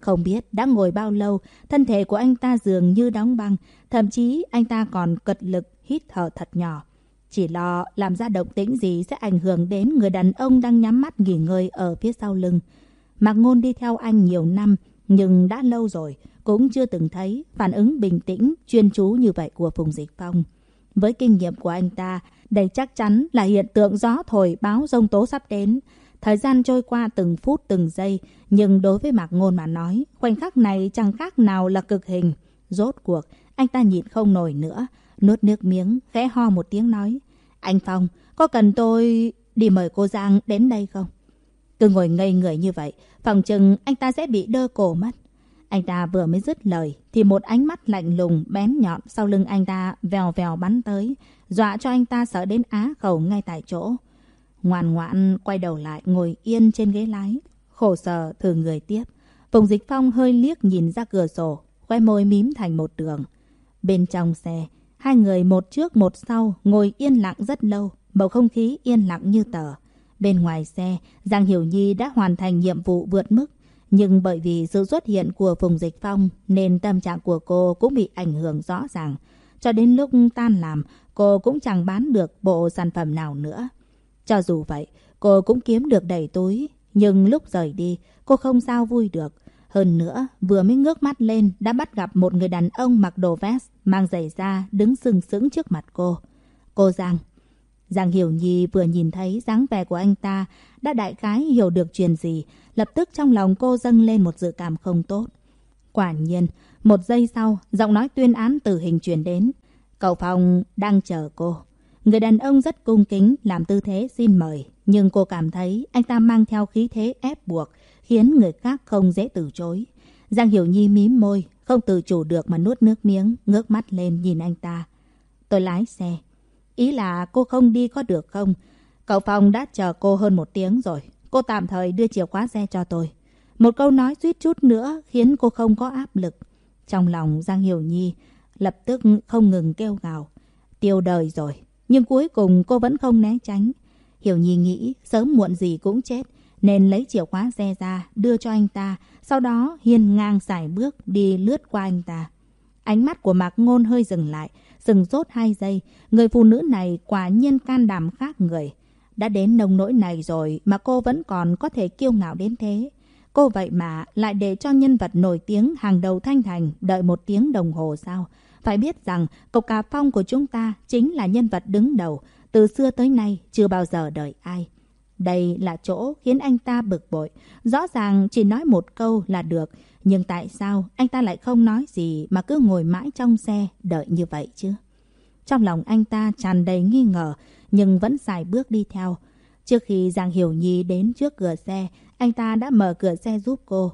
Không biết đã ngồi bao lâu, thân thể của anh ta dường như đóng băng, thậm chí anh ta còn cật lực hít thở thật nhỏ. Chỉ lo làm ra động tĩnh gì sẽ ảnh hưởng đến người đàn ông đang nhắm mắt nghỉ ngơi ở phía sau lưng. Mạc Ngôn đi theo anh nhiều năm, nhưng đã lâu rồi, cũng chưa từng thấy phản ứng bình tĩnh, chuyên chú như vậy của Phùng Dịch Phong. Với kinh nghiệm của anh ta, đây chắc chắn là hiện tượng gió thổi báo rông tố sắp đến. Thời gian trôi qua từng phút từng giây, nhưng đối với Mạc Ngôn mà nói, khoảnh khắc này chẳng khác nào là cực hình. Rốt cuộc, anh ta nhịn không nổi nữa, nuốt nước miếng, khẽ ho một tiếng nói. Anh Phong, có cần tôi đi mời cô Giang đến đây không? Cứ ngồi ngây người như vậy, phòng chừng anh ta sẽ bị đơ cổ mất. Anh ta vừa mới dứt lời, thì một ánh mắt lạnh lùng, bén nhọn sau lưng anh ta vèo vèo bắn tới, dọa cho anh ta sợ đến á khẩu ngay tại chỗ. Ngoan ngoãn quay đầu lại ngồi yên trên ghế lái, khổ sở thử người tiếp. Phùng Dịch Phong hơi liếc nhìn ra cửa sổ, khoe môi mím thành một đường. Bên trong xe, hai người một trước một sau ngồi yên lặng rất lâu, bầu không khí yên lặng như tờ. Bên ngoài xe, Giang Hiểu Nhi đã hoàn thành nhiệm vụ vượt mức. Nhưng bởi vì sự xuất hiện của Phùng Dịch Phong nên tâm trạng của cô cũng bị ảnh hưởng rõ ràng. Cho đến lúc tan làm, cô cũng chẳng bán được bộ sản phẩm nào nữa. Cho dù vậy, cô cũng kiếm được đầy túi. Nhưng lúc rời đi, cô không sao vui được. Hơn nữa, vừa mới ngước mắt lên đã bắt gặp một người đàn ông mặc đồ vest, mang giày da, đứng sừng sững trước mặt cô. Cô Giang. Giang Hiểu Nhi vừa nhìn thấy dáng vẻ của anh ta, đã đại khái hiểu được chuyện gì, lập tức trong lòng cô dâng lên một dự cảm không tốt. Quả nhiên, một giây sau, giọng nói tuyên án tử hình truyền đến. Cậu Phong đang chờ cô. Người đàn ông rất cung kính làm tư thế xin mời, nhưng cô cảm thấy anh ta mang theo khí thế ép buộc, khiến người khác không dễ từ chối. Giang Hiểu Nhi mím môi, không từ chủ được mà nuốt nước miếng, ngước mắt lên nhìn anh ta. Tôi lái xe. Ý là cô không đi có được không? Cậu Phong đã chờ cô hơn một tiếng rồi. Cô tạm thời đưa chìa khóa xe cho tôi. Một câu nói suýt chút nữa khiến cô không có áp lực. Trong lòng Giang Hiểu Nhi lập tức không ngừng kêu gào. Tiêu đời rồi. Nhưng cuối cùng cô vẫn không né tránh. Hiểu Nhi nghĩ sớm muộn gì cũng chết. Nên lấy chìa khóa xe ra, đưa cho anh ta. Sau đó hiên ngang giải bước đi lướt qua anh ta. Ánh mắt của Mạc Ngôn hơi dừng lại. Dừng rốt hai giây. Người phụ nữ này quả nhiên can đảm khác người. Đã đến nông nỗi này rồi mà cô vẫn còn có thể kiêu ngạo đến thế. Cô vậy mà lại để cho nhân vật nổi tiếng hàng đầu Thanh Thành đợi một tiếng đồng hồ sao? Phải biết rằng, cậu cà phong của chúng ta chính là nhân vật đứng đầu. Từ xưa tới nay chưa bao giờ đợi ai. Đây là chỗ khiến anh ta bực bội. Rõ ràng chỉ nói một câu là được. Nhưng tại sao anh ta lại không nói gì mà cứ ngồi mãi trong xe đợi như vậy chứ? Trong lòng anh ta tràn đầy nghi ngờ nhưng vẫn xài bước đi theo. Trước khi Giang Hiểu Nhi đến trước cửa xe, anh ta đã mở cửa xe giúp cô.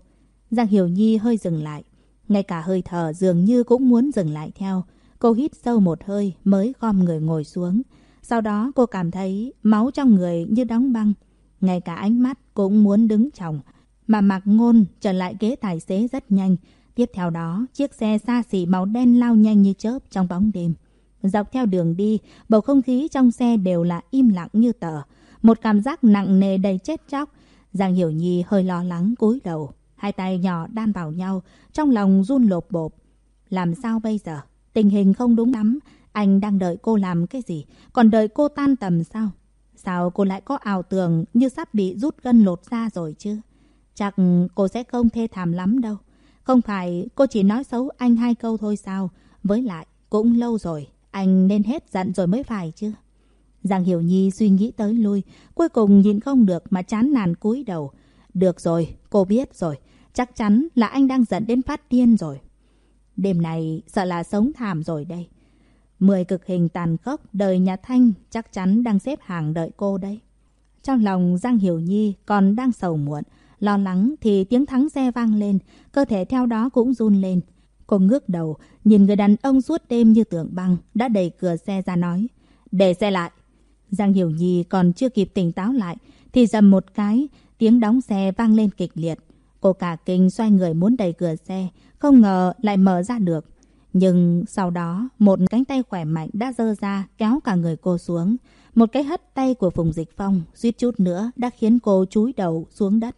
Giang Hiểu Nhi hơi dừng lại. Ngay cả hơi thở dường như cũng muốn dừng lại theo. Cô hít sâu một hơi mới gom người ngồi xuống. Sau đó cô cảm thấy máu trong người như đóng băng. Ngay cả ánh mắt cũng muốn đứng chồng. Mà mặc ngôn trở lại ghế tài xế rất nhanh. Tiếp theo đó, chiếc xe xa xỉ màu đen lao nhanh như chớp trong bóng đêm. Dọc theo đường đi, bầu không khí trong xe đều là im lặng như tờ. Một cảm giác nặng nề đầy chết chóc. Giang Hiểu Nhi hơi lo lắng cúi đầu. Hai tay nhỏ đan vào nhau, trong lòng run lột bột. Làm sao bây giờ? Tình hình không đúng lắm. Anh đang đợi cô làm cái gì? Còn đợi cô tan tầm sao? Sao cô lại có ảo tưởng như sắp bị rút gân lột ra rồi chứ? Chắc cô sẽ không thê thảm lắm đâu. Không phải cô chỉ nói xấu anh hai câu thôi sao? Với lại, cũng lâu rồi. Anh nên hết giận rồi mới phải chứ. Giang Hiểu Nhi suy nghĩ tới lui. Cuối cùng nhìn không được mà chán nản cúi đầu. Được rồi, cô biết rồi. Chắc chắn là anh đang giận đến phát điên rồi. Đêm này sợ là sống thảm rồi đây. Mười cực hình tàn khốc đời nhà Thanh chắc chắn đang xếp hàng đợi cô đây. Trong lòng Giang Hiểu Nhi còn đang sầu muộn. Lo lắng thì tiếng thắng xe vang lên. Cơ thể theo đó cũng run lên. Cô ngước đầu, nhìn người đàn ông suốt đêm như tượng băng, đã đẩy cửa xe ra nói. Để xe lại. Giang Hiểu Nhi còn chưa kịp tỉnh táo lại, thì dầm một cái, tiếng đóng xe vang lên kịch liệt. Cô cả kinh xoay người muốn đẩy cửa xe, không ngờ lại mở ra được. Nhưng sau đó, một cánh tay khỏe mạnh đã dơ ra, kéo cả người cô xuống. Một cái hất tay của Phùng Dịch Phong, suýt chút nữa đã khiến cô chúi đầu xuống đất.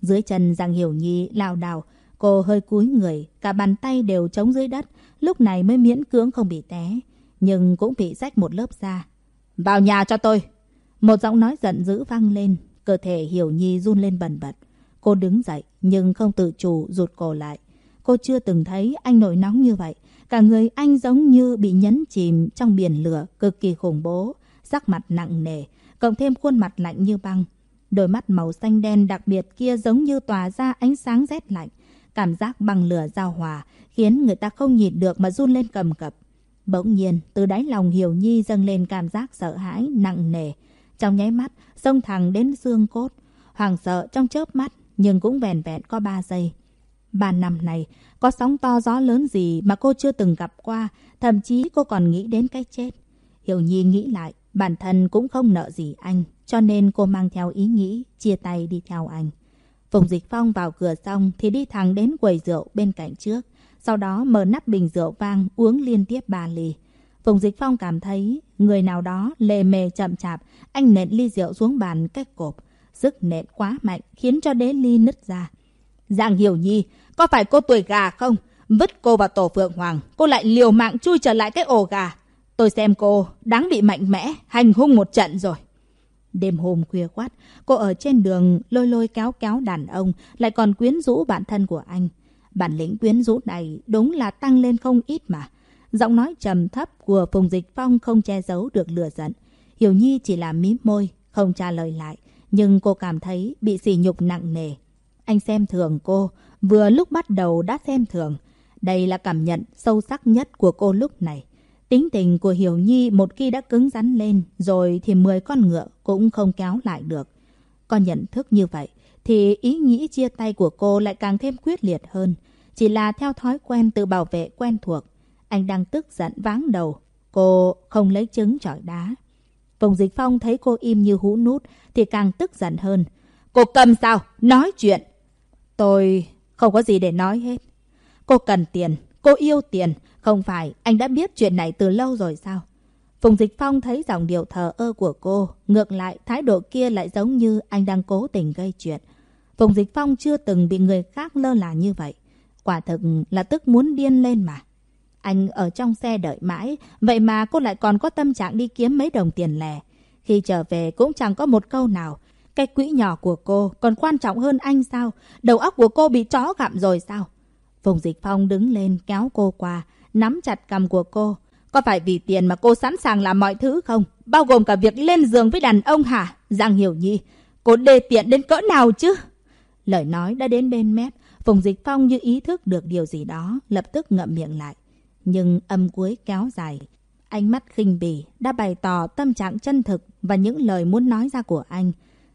Dưới chân Giang Hiểu Nhi lao đảo, Cô hơi cúi người, cả bàn tay đều chống dưới đất, lúc này mới miễn cưỡng không bị té, nhưng cũng bị rách một lớp da. Vào nhà cho tôi! Một giọng nói giận dữ vang lên, cơ thể Hiểu Nhi run lên bần bật. Cô đứng dậy, nhưng không tự chủ rụt cổ lại. Cô chưa từng thấy anh nổi nóng như vậy. Cả người anh giống như bị nhấn chìm trong biển lửa cực kỳ khủng bố, sắc mặt nặng nề, cộng thêm khuôn mặt lạnh như băng. Đôi mắt màu xanh đen đặc biệt kia giống như tỏa ra ánh sáng rét lạnh, Cảm giác bằng lửa giao hòa khiến người ta không nhìn được mà run lên cầm cập. Bỗng nhiên, từ đáy lòng Hiểu Nhi dâng lên cảm giác sợ hãi, nặng nề. Trong nháy mắt, xông thẳng đến xương cốt. Hoàng sợ trong chớp mắt, nhưng cũng vẹn vẹn có ba giây. Ba năm này, có sóng to gió lớn gì mà cô chưa từng gặp qua, thậm chí cô còn nghĩ đến cái chết. Hiểu Nhi nghĩ lại, bản thân cũng không nợ gì anh, cho nên cô mang theo ý nghĩ chia tay đi theo anh. Phùng Dịch Phong vào cửa xong thì đi thẳng đến quầy rượu bên cạnh trước. Sau đó mở nắp bình rượu vang uống liên tiếp ba lì Phùng Dịch Phong cảm thấy người nào đó lề mề chậm chạp, anh nện ly rượu xuống bàn cách cộp. Sức nện quá mạnh khiến cho đế ly nứt ra. Giang Hiểu Nhi, có phải cô tuổi gà không? Vứt cô vào tổ Phượng Hoàng, cô lại liều mạng chui trở lại cái ổ gà. Tôi xem cô đáng bị mạnh mẽ, hành hung một trận rồi. Đêm hôm khuya quát, cô ở trên đường lôi lôi kéo kéo đàn ông, lại còn quyến rũ bản thân của anh. Bản lĩnh quyến rũ này đúng là tăng lên không ít mà. Giọng nói trầm thấp của Phùng Dịch Phong không che giấu được lửa giận. Hiểu Nhi chỉ là mím môi, không trả lời lại. Nhưng cô cảm thấy bị sỉ nhục nặng nề. Anh xem thường cô, vừa lúc bắt đầu đã xem thường. Đây là cảm nhận sâu sắc nhất của cô lúc này. Tính tình của Hiểu Nhi một khi đã cứng rắn lên, rồi thì 10 con ngựa cũng không kéo lại được. Con nhận thức như vậy, thì ý nghĩ chia tay của cô lại càng thêm quyết liệt hơn. Chỉ là theo thói quen tự bảo vệ quen thuộc. Anh đang tức giận váng đầu. Cô không lấy trứng chọi đá. Phùng Dịch Phong thấy cô im như hũ nút thì càng tức giận hơn. Cô cầm sao? Nói chuyện. Tôi không có gì để nói hết. Cô cần tiền. Cô yêu tiền. Không phải anh đã biết chuyện này từ lâu rồi sao? Phùng Dịch Phong thấy dòng điệu thờ ơ của cô. Ngược lại, thái độ kia lại giống như anh đang cố tình gây chuyện. Phùng Dịch Phong chưa từng bị người khác lơ là như vậy. Quả thực là tức muốn điên lên mà. Anh ở trong xe đợi mãi, vậy mà cô lại còn có tâm trạng đi kiếm mấy đồng tiền lẻ. Khi trở về cũng chẳng có một câu nào. Cái quỹ nhỏ của cô còn quan trọng hơn anh sao? Đầu óc của cô bị chó gặm rồi sao? Phùng Dịch Phong đứng lên kéo cô qua, nắm chặt cầm của cô. Có phải vì tiền mà cô sẵn sàng làm mọi thứ không? Bao gồm cả việc lên giường với đàn ông hả? Giang Hiểu Nhi, cô đề tiện đến cỡ nào chứ? Lời nói đã đến bên mép, Phùng Dịch Phong như ý thức được điều gì đó, lập tức ngậm miệng lại. Nhưng âm cuối kéo dài. Ánh mắt khinh bỉ đã bày tỏ tâm trạng chân thực và những lời muốn nói ra của anh.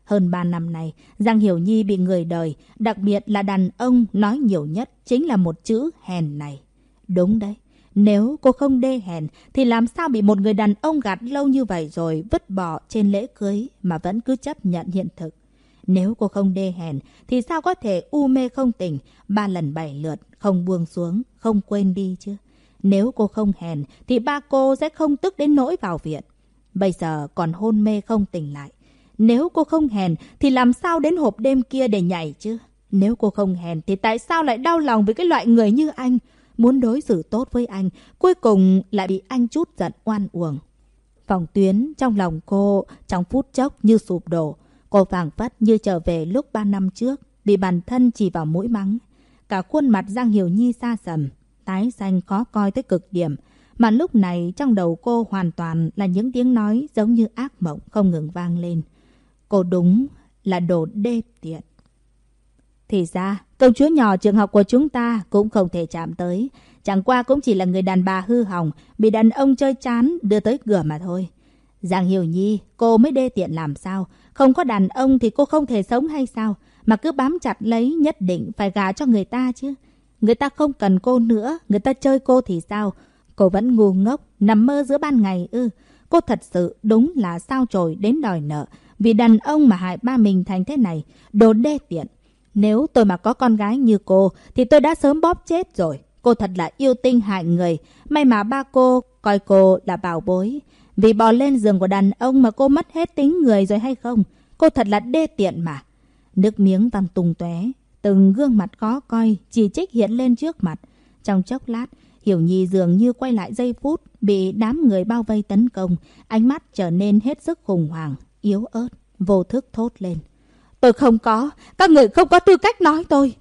Hơn 3 năm nay Giang Hiểu Nhi bị người đời, đặc biệt là đàn ông nói nhiều nhất chính là một chữ hèn này. Đúng đấy, nếu cô không đê hèn thì làm sao bị một người đàn ông gạt lâu như vậy rồi vứt bỏ trên lễ cưới mà vẫn cứ chấp nhận hiện thực. Nếu cô không đê hèn thì sao có thể u mê không tỉnh, ba lần bảy lượt, không buông xuống, không quên đi chứ. Nếu cô không hèn thì ba cô sẽ không tức đến nỗi vào viện. Bây giờ còn hôn mê không tỉnh lại. Nếu cô không hèn thì làm sao đến hộp đêm kia để nhảy chứ? Nếu cô không hèn thì tại sao lại đau lòng với cái loại người như anh? Muốn đối xử tốt với anh, cuối cùng lại bị anh chút giận oan uổng. Phòng tuyến trong lòng cô trong phút chốc như sụp đổ. Cô phảng phất như trở về lúc ba năm trước, bị bản thân chỉ vào mũi mắng. Cả khuôn mặt Giang Hiểu Nhi xa sầm, tái xanh khó coi tới cực điểm. Mà lúc này trong đầu cô hoàn toàn là những tiếng nói giống như ác mộng không ngừng vang lên. Cô đúng là đồ đê tiện. Thì ra, công chúa nhỏ trường học của chúng ta cũng không thể chạm tới. Chẳng qua cũng chỉ là người đàn bà hư hỏng, bị đàn ông chơi chán đưa tới cửa mà thôi. Giang Hiểu Nhi, cô mới đê tiện làm sao? Không có đàn ông thì cô không thể sống hay sao? Mà cứ bám chặt lấy nhất định phải gả cho người ta chứ. Người ta không cần cô nữa, người ta chơi cô thì sao? Cô vẫn ngu ngốc, nằm mơ giữa ban ngày ư. Cô thật sự đúng là sao trồi đến đòi nợ. Vì đàn ông mà hại ba mình thành thế này, đồ đê tiện. Nếu tôi mà có con gái như cô, thì tôi đã sớm bóp chết rồi. Cô thật là yêu tinh hại người. May mà ba cô coi cô là bảo bối. Vì bò lên giường của đàn ông mà cô mất hết tính người rồi hay không? Cô thật là đê tiện mà. Nước miếng văng tung tóe, từng gương mặt khó coi, chỉ trích hiện lên trước mặt. Trong chốc lát, Hiểu Nhi dường như quay lại giây phút, bị đám người bao vây tấn công, ánh mắt trở nên hết sức khủng hoảng, yếu ớt, vô thức thốt lên. Tôi không có, các người không có tư cách nói tôi.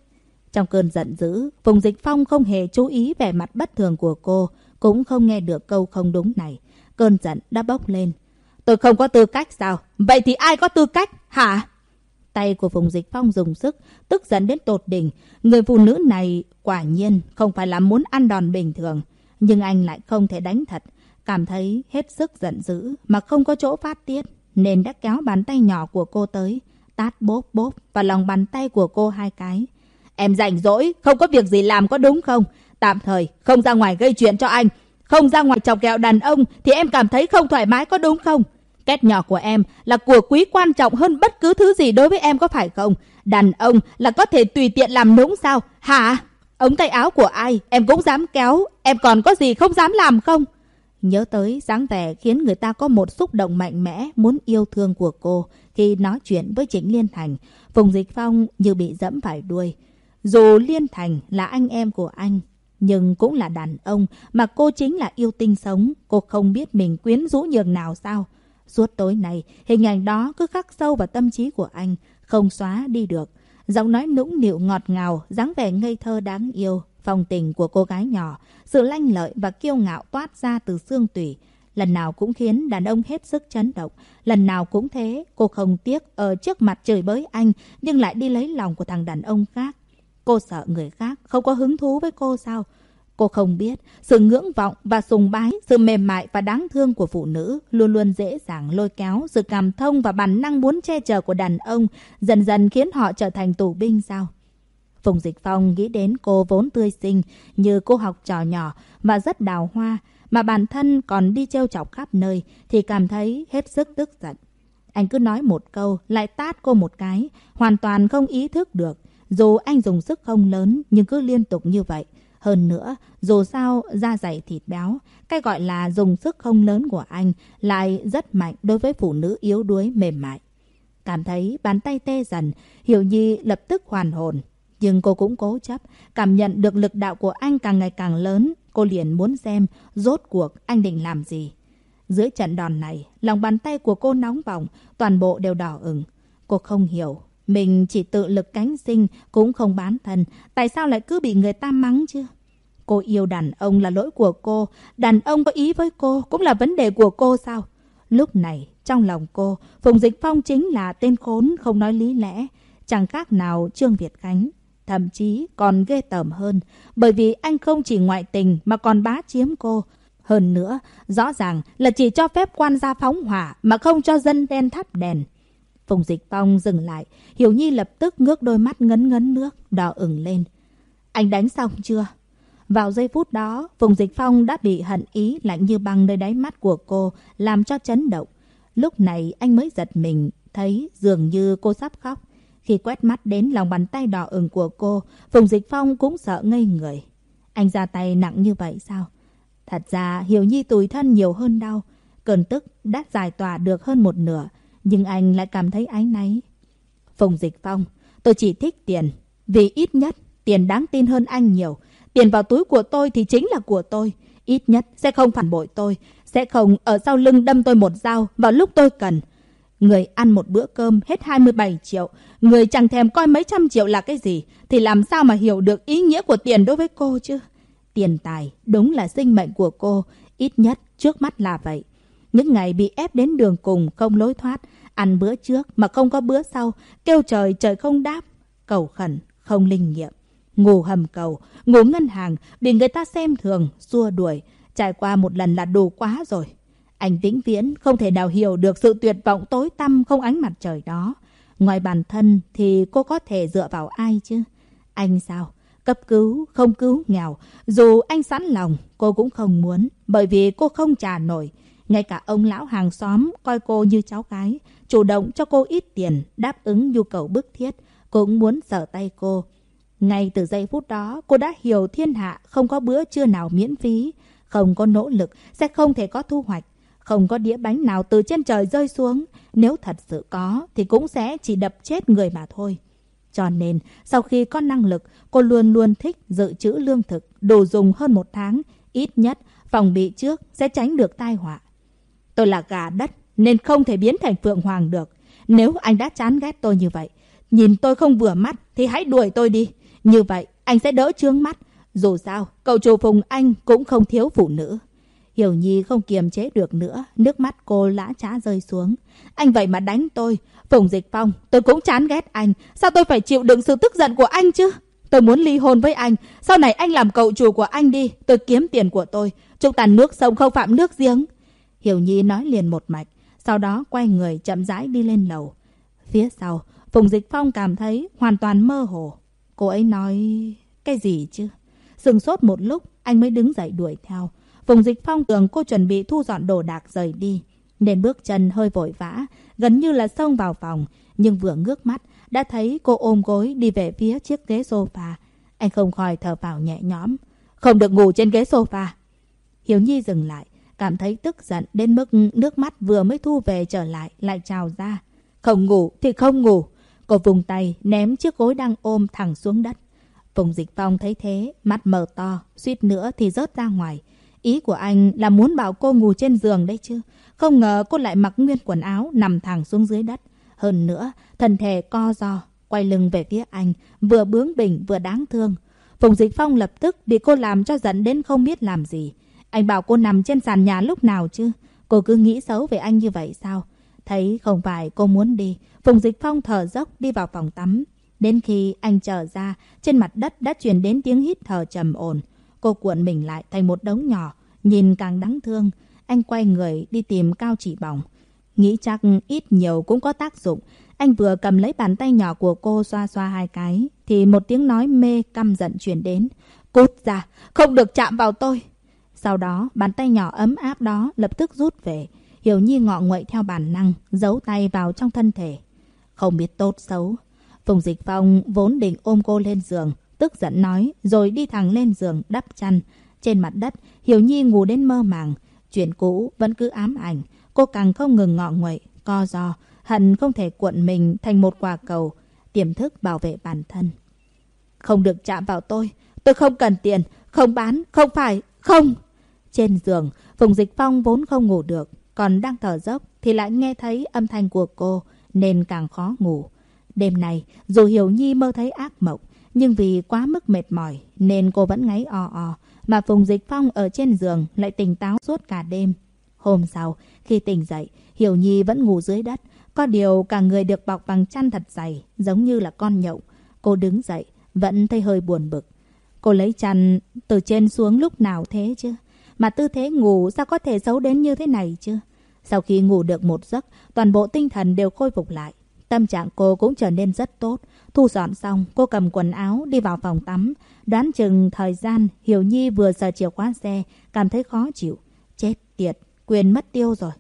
Trong cơn giận dữ, Phùng Dịch Phong không hề chú ý vẻ mặt bất thường của cô, cũng không nghe được câu không đúng này. Cơn giận đã bốc lên. Tôi không có tư cách sao? Vậy thì ai có tư cách, hả? Tay của Phùng Dịch Phong dùng sức, tức giận đến tột đỉnh. Người phụ nữ này quả nhiên không phải là muốn ăn đòn bình thường. Nhưng anh lại không thể đánh thật. Cảm thấy hết sức giận dữ mà không có chỗ phát tiết. Nên đã kéo bàn tay nhỏ của cô tới. Tát bốp bốp vào lòng bàn tay của cô hai cái. Em rảnh rỗi, không có việc gì làm có đúng không? Tạm thời, không ra ngoài gây chuyện cho anh. Không ra ngoài chọc kẹo đàn ông thì em cảm thấy không thoải mái có đúng không? Két nhỏ của em là của quý quan trọng hơn bất cứ thứ gì đối với em có phải không? Đàn ông là có thể tùy tiện làm nũng sao? Hả? Ống tay áo của ai em cũng dám kéo, em còn có gì không dám làm không? Nhớ tới dáng vẻ khiến người ta có một xúc động mạnh mẽ muốn yêu thương của cô khi nói chuyện với chính Liên Thành. Phùng Dịch Phong như bị dẫm phải đuôi. Dù Liên Thành là anh em của anh, nhưng cũng là đàn ông mà cô chính là yêu tinh sống. Cô không biết mình quyến rũ nhường nào sao? Suốt tối này, hình ảnh đó cứ khắc sâu vào tâm trí của anh, không xóa đi được. Giọng nói nũng nịu ngọt ngào, dáng vẻ ngây thơ đáng yêu, phong tình của cô gái nhỏ, sự lanh lợi và kiêu ngạo toát ra từ xương tủy. Lần nào cũng khiến đàn ông hết sức chấn động. Lần nào cũng thế, cô không tiếc ở trước mặt trời bới anh, nhưng lại đi lấy lòng của thằng đàn ông khác. Cô sợ người khác không có hứng thú với cô sao? Cô không biết, sự ngưỡng vọng và sùng bái, sự mềm mại và đáng thương của phụ nữ luôn luôn dễ dàng lôi kéo sự cảm thông và bản năng muốn che chở của đàn ông, dần dần khiến họ trở thành tù binh sao? Phùng Dịch Phong nghĩ đến cô vốn tươi xinh như cô học trò nhỏ và rất đào hoa, mà bản thân còn đi trêu chọc khắp nơi thì cảm thấy hết sức tức giận. Anh cứ nói một câu, lại tát cô một cái, hoàn toàn không ý thức được. Dù anh dùng sức không lớn nhưng cứ liên tục như vậy, hơn nữa, dù sao da dày thịt béo, cái gọi là dùng sức không lớn của anh lại rất mạnh đối với phụ nữ yếu đuối mềm mại. Cảm thấy bàn tay tê dần, Hiểu Nhi lập tức hoàn hồn. Nhưng cô cũng cố chấp, cảm nhận được lực đạo của anh càng ngày càng lớn. Cô liền muốn xem rốt cuộc anh định làm gì. Dưới trận đòn này, lòng bàn tay của cô nóng bỏng, toàn bộ đều đỏ ửng. Cô không hiểu mình chỉ tự lực cánh sinh, cũng không bán thân. Tại sao lại cứ bị người ta mắng chứ? Cô yêu đàn ông là lỗi của cô. Đàn ông có ý với cô cũng là vấn đề của cô sao? Lúc này, trong lòng cô, Phùng Dịch Phong chính là tên khốn không nói lý lẽ. Chẳng khác nào Trương Việt Khánh. Thậm chí còn ghê tởm hơn. Bởi vì anh không chỉ ngoại tình mà còn bá chiếm cô. Hơn nữa, rõ ràng là chỉ cho phép quan gia phóng hỏa mà không cho dân đen thắp đèn. Phùng Dịch Phong dừng lại. Hiểu Nhi lập tức ngước đôi mắt ngấn ngấn nước, đỏ ửng lên. Anh đánh xong chưa? Vào giây phút đó, Phùng Dịch Phong đã bị hận ý lạnh như băng nơi đáy mắt của cô, làm cho chấn động. Lúc này anh mới giật mình, thấy dường như cô sắp khóc. Khi quét mắt đến lòng bàn tay đỏ ửng của cô, Phùng Dịch Phong cũng sợ ngây người. Anh ra tay nặng như vậy sao? Thật ra Hiểu Nhi tủi thân nhiều hơn đau. Cơn tức đã giải tỏa được hơn một nửa, nhưng anh lại cảm thấy áy náy. Phùng Dịch Phong, tôi chỉ thích tiền, vì ít nhất tiền đáng tin hơn anh nhiều. Tiền vào túi của tôi thì chính là của tôi. Ít nhất sẽ không phản bội tôi, sẽ không ở sau lưng đâm tôi một dao vào lúc tôi cần. Người ăn một bữa cơm hết 27 triệu, người chẳng thèm coi mấy trăm triệu là cái gì, thì làm sao mà hiểu được ý nghĩa của tiền đối với cô chứ? Tiền tài đúng là sinh mệnh của cô, ít nhất trước mắt là vậy. Những ngày bị ép đến đường cùng không lối thoát, ăn bữa trước mà không có bữa sau, kêu trời trời không đáp, cầu khẩn không linh nghiệm. Ngủ hầm cầu, ngủ ngân hàng, bị người ta xem thường, xua đuổi, trải qua một lần là đủ quá rồi. Anh vĩnh viễn không thể nào hiểu được sự tuyệt vọng tối tăm không ánh mặt trời đó. Ngoài bản thân thì cô có thể dựa vào ai chứ? Anh sao? Cấp cứu, không cứu nghèo. Dù anh sẵn lòng, cô cũng không muốn, bởi vì cô không trả nổi. Ngay cả ông lão hàng xóm coi cô như cháu gái, chủ động cho cô ít tiền, đáp ứng nhu cầu bức thiết, cũng muốn sở tay cô. Ngay từ giây phút đó, cô đã hiểu thiên hạ không có bữa trưa nào miễn phí, không có nỗ lực sẽ không thể có thu hoạch, không có đĩa bánh nào từ trên trời rơi xuống, nếu thật sự có thì cũng sẽ chỉ đập chết người mà thôi. Cho nên, sau khi có năng lực, cô luôn luôn thích dự trữ lương thực, đồ dùng hơn một tháng, ít nhất phòng bị trước sẽ tránh được tai họa. Tôi là gà đất nên không thể biến thành Phượng Hoàng được. Nếu anh đã chán ghét tôi như vậy, nhìn tôi không vừa mắt thì hãy đuổi tôi đi. Như vậy anh sẽ đỡ trướng mắt. Dù sao, cậu chủ Phùng Anh cũng không thiếu phụ nữ. Hiểu Nhi không kiềm chế được nữa, nước mắt cô lã trá rơi xuống. Anh vậy mà đánh tôi. Phùng Dịch Phong, tôi cũng chán ghét anh. Sao tôi phải chịu đựng sự tức giận của anh chứ? Tôi muốn ly hôn với anh. Sau này anh làm cậu chủ của anh đi. Tôi kiếm tiền của tôi. Chúng ta nước sông không phạm nước giếng. Hiểu Nhi nói liền một mạch. Sau đó quay người chậm rãi đi lên lầu. Phía sau, Phùng Dịch Phong cảm thấy hoàn toàn mơ hồ. Cô ấy nói... Cái gì chứ? Sừng sốt một lúc, anh mới đứng dậy đuổi theo. Phùng Dịch Phong tưởng cô chuẩn bị thu dọn đồ đạc rời đi. Nên bước chân hơi vội vã, gần như là xông vào phòng. Nhưng vừa ngước mắt, đã thấy cô ôm gối đi về phía chiếc ghế sofa. Anh không khỏi thở vào nhẹ nhõm. Không được ngủ trên ghế sofa. Hiếu Nhi dừng lại, cảm thấy tức giận đến mức nước mắt vừa mới thu về trở lại lại trào ra. Không ngủ thì không ngủ. Cô vùng tay ném chiếc gối đang ôm thẳng xuống đất. Phùng Dịch Phong thấy thế, mắt mở to, suýt nữa thì rớt ra ngoài. Ý của anh là muốn bảo cô ngủ trên giường đấy chứ. Không ngờ cô lại mặc nguyên quần áo nằm thẳng xuống dưới đất. Hơn nữa, thân thể co giò, quay lưng về phía anh, vừa bướng bỉnh vừa đáng thương. Phùng Dịch Phong lập tức bị cô làm cho giận đến không biết làm gì. Anh bảo cô nằm trên sàn nhà lúc nào chứ? Cô cứ nghĩ xấu về anh như vậy sao? Thấy không phải cô muốn đi, Phùng Dịch Phong thở dốc đi vào phòng tắm. Đến khi anh trở ra, trên mặt đất đã truyền đến tiếng hít thở trầm ổn. Cô cuộn mình lại thành một đống nhỏ, nhìn càng đáng thương. Anh quay người đi tìm cao chỉ bỏng. Nghĩ chắc ít nhiều cũng có tác dụng. Anh vừa cầm lấy bàn tay nhỏ của cô xoa xoa hai cái, thì một tiếng nói mê căm giận truyền đến. Cút ra, không được chạm vào tôi. Sau đó, bàn tay nhỏ ấm áp đó lập tức rút về. Hiểu Nhi ngọ nguậy theo bản năng, giấu tay vào trong thân thể. Không biết tốt xấu. Phùng Dịch Phong vốn định ôm cô lên giường, tức giận nói, rồi đi thẳng lên giường đắp chăn. Trên mặt đất, Hiểu Nhi ngủ đến mơ màng. Chuyện cũ vẫn cứ ám ảnh. Cô càng không ngừng ngọ nguậy, co do, hận không thể cuộn mình thành một quả cầu, tiềm thức bảo vệ bản thân. Không được chạm vào tôi, tôi không cần tiền, không bán, không phải, không. Trên giường, Phùng Dịch Phong vốn không ngủ được, còn đang thở dốc thì lại nghe thấy âm thanh của cô nên càng khó ngủ. Đêm này, dù Hiểu Nhi mơ thấy ác mộng, nhưng vì quá mức mệt mỏi nên cô vẫn ngáy o o, mà Phùng Dịch Phong ở trên giường lại tỉnh táo suốt cả đêm. Hôm sau, khi tỉnh dậy, Hiểu Nhi vẫn ngủ dưới đất, có điều cả người được bọc bằng chăn thật dày, giống như là con nhậu. Cô đứng dậy, vẫn thấy hơi buồn bực. Cô lấy chăn từ trên xuống lúc nào thế chứ? Mà tư thế ngủ sao có thể xấu đến như thế này chứ? Sau khi ngủ được một giấc, toàn bộ tinh thần đều khôi phục lại. Tâm trạng cô cũng trở nên rất tốt. Thu dọn xong, cô cầm quần áo đi vào phòng tắm. Đoán chừng thời gian, Hiểu Nhi vừa giờ chìa khóa xe, cảm thấy khó chịu. Chết tiệt, quyền mất tiêu rồi.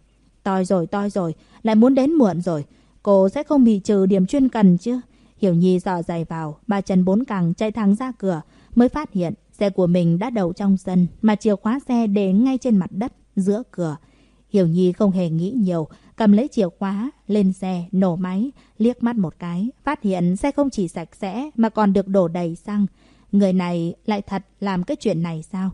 Toi rồi, toi rồi, lại muốn đến muộn rồi. Cô sẽ không bị trừ điểm chuyên cần chứ. Hiểu Nhi dò dày vào, ba chân bốn cẳng chạy thẳng ra cửa, mới phát hiện xe của mình đã đậu trong sân, mà chìa khóa xe để ngay trên mặt đất, giữa cửa. Hiểu Nhi không hề nghĩ nhiều, cầm lấy chìa khóa, lên xe, nổ máy, liếc mắt một cái, phát hiện xe không chỉ sạch sẽ mà còn được đổ đầy xăng. Người này lại thật làm cái chuyện này sao?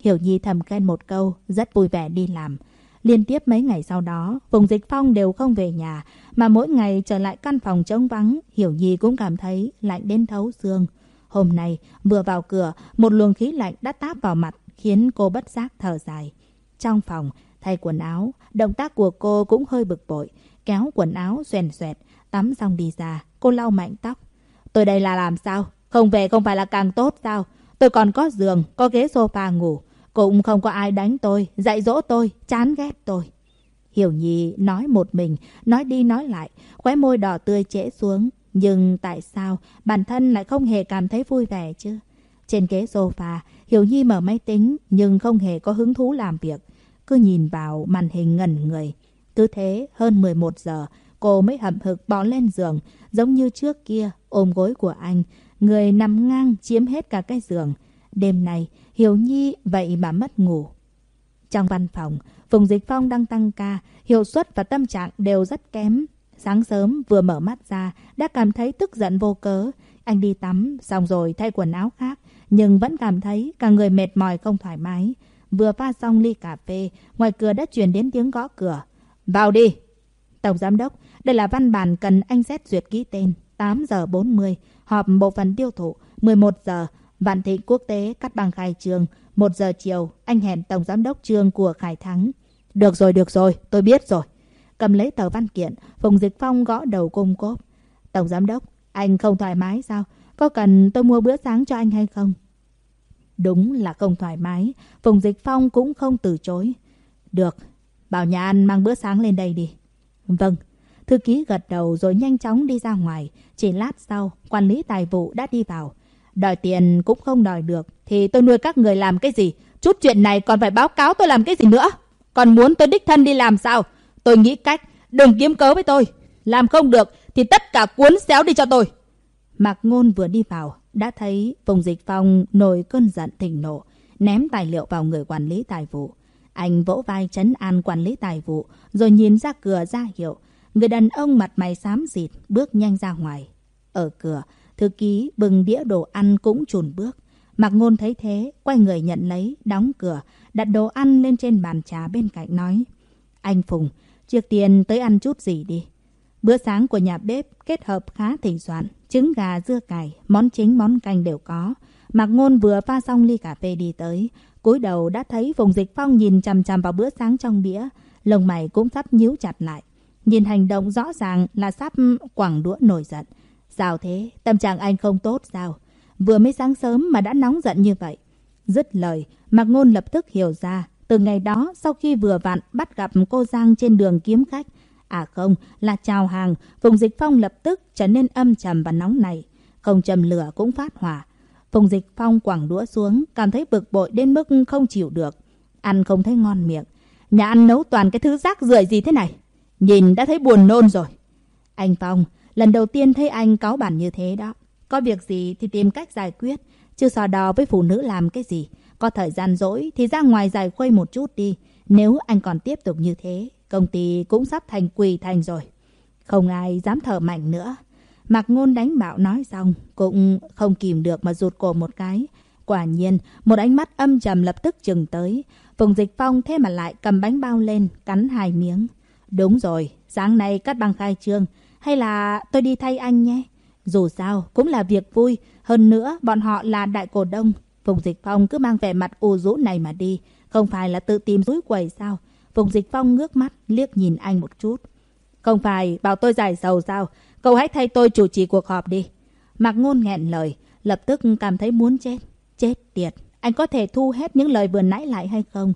Hiểu Nhi thầm khen một câu, rất vui vẻ đi làm. Liên tiếp mấy ngày sau đó, Phùng Dịch Phong đều không về nhà, mà mỗi ngày trở lại căn phòng trống vắng, Hiểu Nhi cũng cảm thấy lạnh đến thấu xương. Hôm nay, vừa vào cửa, một luồng khí lạnh đã táp vào mặt, khiến cô bất giác thở dài. Trong phòng, thay quần áo, động tác của cô cũng hơi bực bội, kéo quần áo xoèn xoẹt, tắm xong đi ra, cô lau mạnh tóc. Tôi đây là làm sao? Không về không phải là càng tốt sao? Tôi còn có giường, có ghế sofa ngủ. Cũng không có ai đánh tôi, dạy dỗ tôi, chán ghét tôi. Hiểu Nhi nói một mình, nói đi nói lại, khóe môi đỏ tươi trễ xuống. Nhưng tại sao bản thân lại không hề cảm thấy vui vẻ chứ? Trên ghế sofa, Hiểu Nhi mở máy tính nhưng không hề có hứng thú làm việc. Cứ nhìn vào màn hình ngẩn người. Cứ thế hơn 11 giờ, cô mới hậm hực bò lên giường, giống như trước kia, ôm gối của anh. Người nằm ngang chiếm hết cả cái giường. Đêm nay, Hiểu Nhi vậy mà mất ngủ. Trong văn phòng, Phùng Dịch Phong đang tăng ca, hiệu suất và tâm trạng đều rất kém. Sáng sớm vừa mở mắt ra, đã cảm thấy tức giận vô cớ. Anh đi tắm, xong rồi thay quần áo khác, nhưng vẫn cảm thấy cả người mệt mỏi không thoải mái. Vừa pha xong ly cà phê, ngoài cửa đã truyền đến tiếng gõ cửa. Vào đi! Tổng Giám Đốc, đây là văn bản cần anh xét duyệt ký tên. 8 giờ 40, họp bộ phận tiêu thụ. 11 giờ, Vạn Thịnh Quốc tế cắt bằng khai trường 1 giờ chiều, anh hẹn Tổng Giám Đốc trương của Khải Thắng. Được rồi, được rồi, tôi biết rồi. Cầm lấy tờ văn kiện, Phùng Dịch Phong gõ đầu cung cốp. Tổng Giám Đốc, anh không thoải mái sao? có cần tôi mua bữa sáng cho anh hay không? Đúng là không thoải mái, Phùng Dịch Phong cũng không từ chối. Được, bảo nhà ăn mang bữa sáng lên đây đi. Vâng, thư ký gật đầu rồi nhanh chóng đi ra ngoài. Chỉ lát sau, quản lý tài vụ đã đi vào. Đòi tiền cũng không đòi được, thì tôi nuôi các người làm cái gì? Chút chuyện này còn phải báo cáo tôi làm cái gì nữa? Còn muốn tôi đích thân đi làm sao? Tôi nghĩ cách, đừng kiếm cớ với tôi. Làm không được thì tất cả cuốn xéo đi cho tôi. Mạc Ngôn vừa đi vào, đã thấy Phùng Dịch Phong nổi cơn giận thịnh nộ, ném tài liệu vào người quản lý tài vụ. Anh vỗ vai chấn an quản lý tài vụ, rồi nhìn ra cửa ra hiệu. Người đàn ông mặt mày xám xịt, bước nhanh ra ngoài. Ở cửa, thư ký bừng đĩa đồ ăn cũng chùn bước. Mạc Ngôn thấy thế, quay người nhận lấy, đóng cửa, đặt đồ ăn lên trên bàn trà bên cạnh nói. Anh Phùng, trước tiền tới ăn chút gì đi. Bữa sáng của nhà bếp kết hợp khá thịnh soạn, trứng gà, dưa cải, món chính món canh đều có. Mạc Ngôn vừa pha xong ly cà phê đi tới, cúi đầu đã thấy Phùng Dịch Phong nhìn chằm chằm vào bữa sáng trong đĩa, lông mày cũng sắp nhíu chặt lại. Nhìn hành động rõ ràng là sắp ừ, quẳng đũa nổi giận. Sao thế? Tâm trạng anh không tốt sao? Vừa mới sáng sớm mà đã nóng giận như vậy. Dứt lời, Mạc Ngôn lập tức hiểu ra. Từ ngày đó, sau khi vừa vặn bắt gặp cô Giang trên đường kiếm khách, À không, là chào hàng, vùng Dịch Phong lập tức trở nên âm trầm và nóng này. Không trầm lửa cũng phát hỏa. Phùng Dịch Phong quẳng đũa xuống, cảm thấy bực bội đến mức không chịu được. Ăn không thấy ngon miệng. Nhà ăn nấu toàn cái thứ rác rưởi gì thế này. Nhìn đã thấy buồn nôn rồi. Anh Phong, lần đầu tiên thấy anh cáo bản như thế đó. Có việc gì thì tìm cách giải quyết. Chứ so đo với phụ nữ làm cái gì. Có thời gian rỗi thì ra ngoài giải khuây một chút đi. Nếu anh còn tiếp tục như thế Công ty cũng sắp thành quỳ thành rồi. Không ai dám thở mạnh nữa. Mạc Ngôn đánh bạo nói xong, cũng không kìm được mà rụt cổ một cái. Quả nhiên, một ánh mắt âm trầm lập tức chừng tới. Phùng Dịch Phong thế mà lại cầm bánh bao lên, cắn hai miếng. Đúng rồi, sáng nay cắt băng khai trương. Hay là tôi đi thay anh nhé? Dù sao, cũng là việc vui. Hơn nữa, bọn họ là đại cổ đông. Phùng Dịch Phong cứ mang vẻ mặt u rũ này mà đi. Không phải là tự tìm rúi quầy sao? Phùng Dịch Phong ngước mắt, liếc nhìn anh một chút. Không phải bảo tôi giải sầu sao? Cậu hãy thay tôi chủ trì cuộc họp đi. Mạc Ngôn nghẹn lời, lập tức cảm thấy muốn chết. Chết tiệt, anh có thể thu hết những lời vừa nãy lại hay không?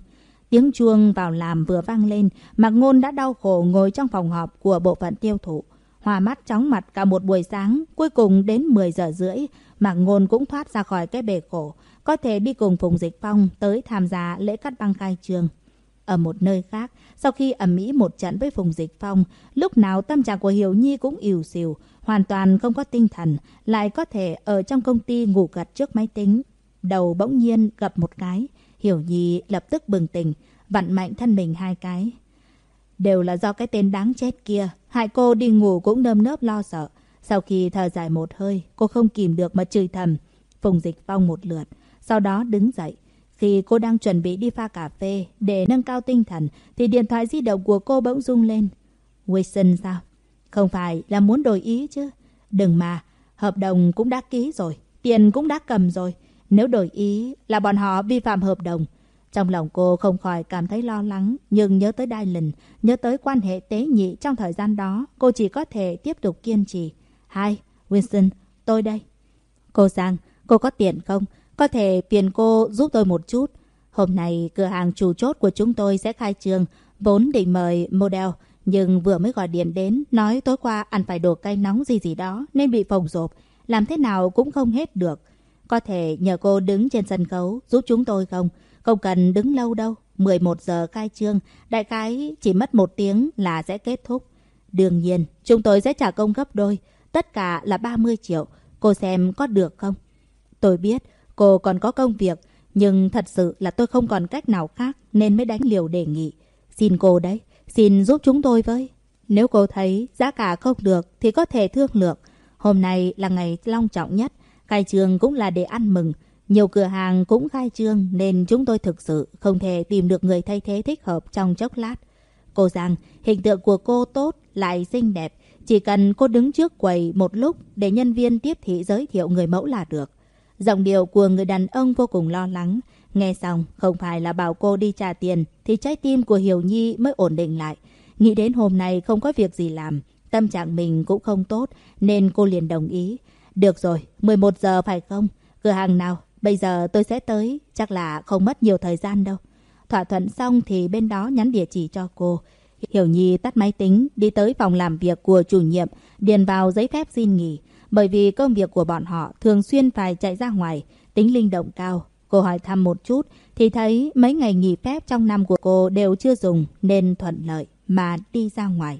Tiếng chuông vào làm vừa vang lên, Mạc Ngôn đã đau khổ ngồi trong phòng họp của bộ phận tiêu thụ. Hòa mắt chóng mặt cả một buổi sáng, cuối cùng đến 10 giờ rưỡi, Mạc Ngôn cũng thoát ra khỏi cái bể khổ, có thể đi cùng Phùng Dịch Phong tới tham gia lễ cắt băng khai trường. Ở một nơi khác, sau khi ẩm mỹ một trận với Phùng Dịch Phong, lúc nào tâm trạng của Hiểu Nhi cũng ỉu xìu, hoàn toàn không có tinh thần, lại có thể ở trong công ty ngủ gật trước máy tính. Đầu bỗng nhiên gặp một cái, Hiểu Nhi lập tức bừng tỉnh, vặn mạnh thân mình hai cái. Đều là do cái tên đáng chết kia, hại cô đi ngủ cũng nơm nớp lo sợ. Sau khi thở dài một hơi, cô không kìm được mà chửi thầm. Phùng Dịch Phong một lượt, sau đó đứng dậy, khi cô đang chuẩn bị đi pha cà phê để nâng cao tinh thần thì điện thoại di động của cô bỗng rung lên. Wilson sao? Không phải là muốn đổi ý chứ. Đừng mà, hợp đồng cũng đã ký rồi, tiền cũng đã cầm rồi. Nếu đổi ý là bọn họ vi phạm hợp đồng. Trong lòng cô không khỏi cảm thấy lo lắng, nhưng nhớ tới Dylan, nhớ tới quan hệ tế nhị trong thời gian đó, cô chỉ có thể tiếp tục kiên trì. Hai, Winston, tôi đây. Cô Giang, cô có tiền không? Có thể phiền cô giúp tôi một chút. Hôm nay cửa hàng chủ chốt của chúng tôi sẽ khai trương, vốn định mời model, nhưng vừa mới gọi điện đến, nói tối qua ăn phải đồ cay nóng gì gì đó nên bị phồng rộp, làm thế nào cũng không hết được. Có thể nhờ cô đứng trên sân khấu giúp chúng tôi không? Không cần đứng lâu đâu. 11 giờ khai trương, đại khái chỉ mất một tiếng là sẽ kết thúc. Đương nhiên, chúng tôi sẽ trả công gấp đôi, tất cả là 30 triệu. Cô xem có được không? Tôi biết, Cô còn có công việc, nhưng thật sự là tôi không còn cách nào khác nên mới đánh liều đề nghị. Xin cô đấy, xin giúp chúng tôi với. Nếu cô thấy giá cả không được thì có thể thương lượng. Hôm nay là ngày long trọng nhất, khai trương cũng là để ăn mừng. Nhiều cửa hàng cũng khai trương nên chúng tôi thực sự không thể tìm được người thay thế thích hợp trong chốc lát. Cô rằng hình tượng của cô tốt lại xinh đẹp. Chỉ cần cô đứng trước quầy một lúc để nhân viên tiếp thị giới thiệu người mẫu là được. Giọng điệu của người đàn ông vô cùng lo lắng. Nghe xong, không phải là bảo cô đi trả tiền, thì trái tim của Hiểu Nhi mới ổn định lại. Nghĩ đến hôm nay không có việc gì làm, tâm trạng mình cũng không tốt, nên cô liền đồng ý. Được rồi, 11 giờ phải không? Cửa hàng nào? Bây giờ tôi sẽ tới, chắc là không mất nhiều thời gian đâu. Thỏa thuận xong thì bên đó nhắn địa chỉ cho cô. Hiểu Nhi tắt máy tính, đi tới phòng làm việc của chủ nhiệm, điền vào giấy phép xin nghỉ. Bởi vì công việc của bọn họ thường xuyên phải chạy ra ngoài, tính linh động cao. Cô hỏi thăm một chút thì thấy mấy ngày nghỉ phép trong năm của cô đều chưa dùng nên thuận lợi mà đi ra ngoài.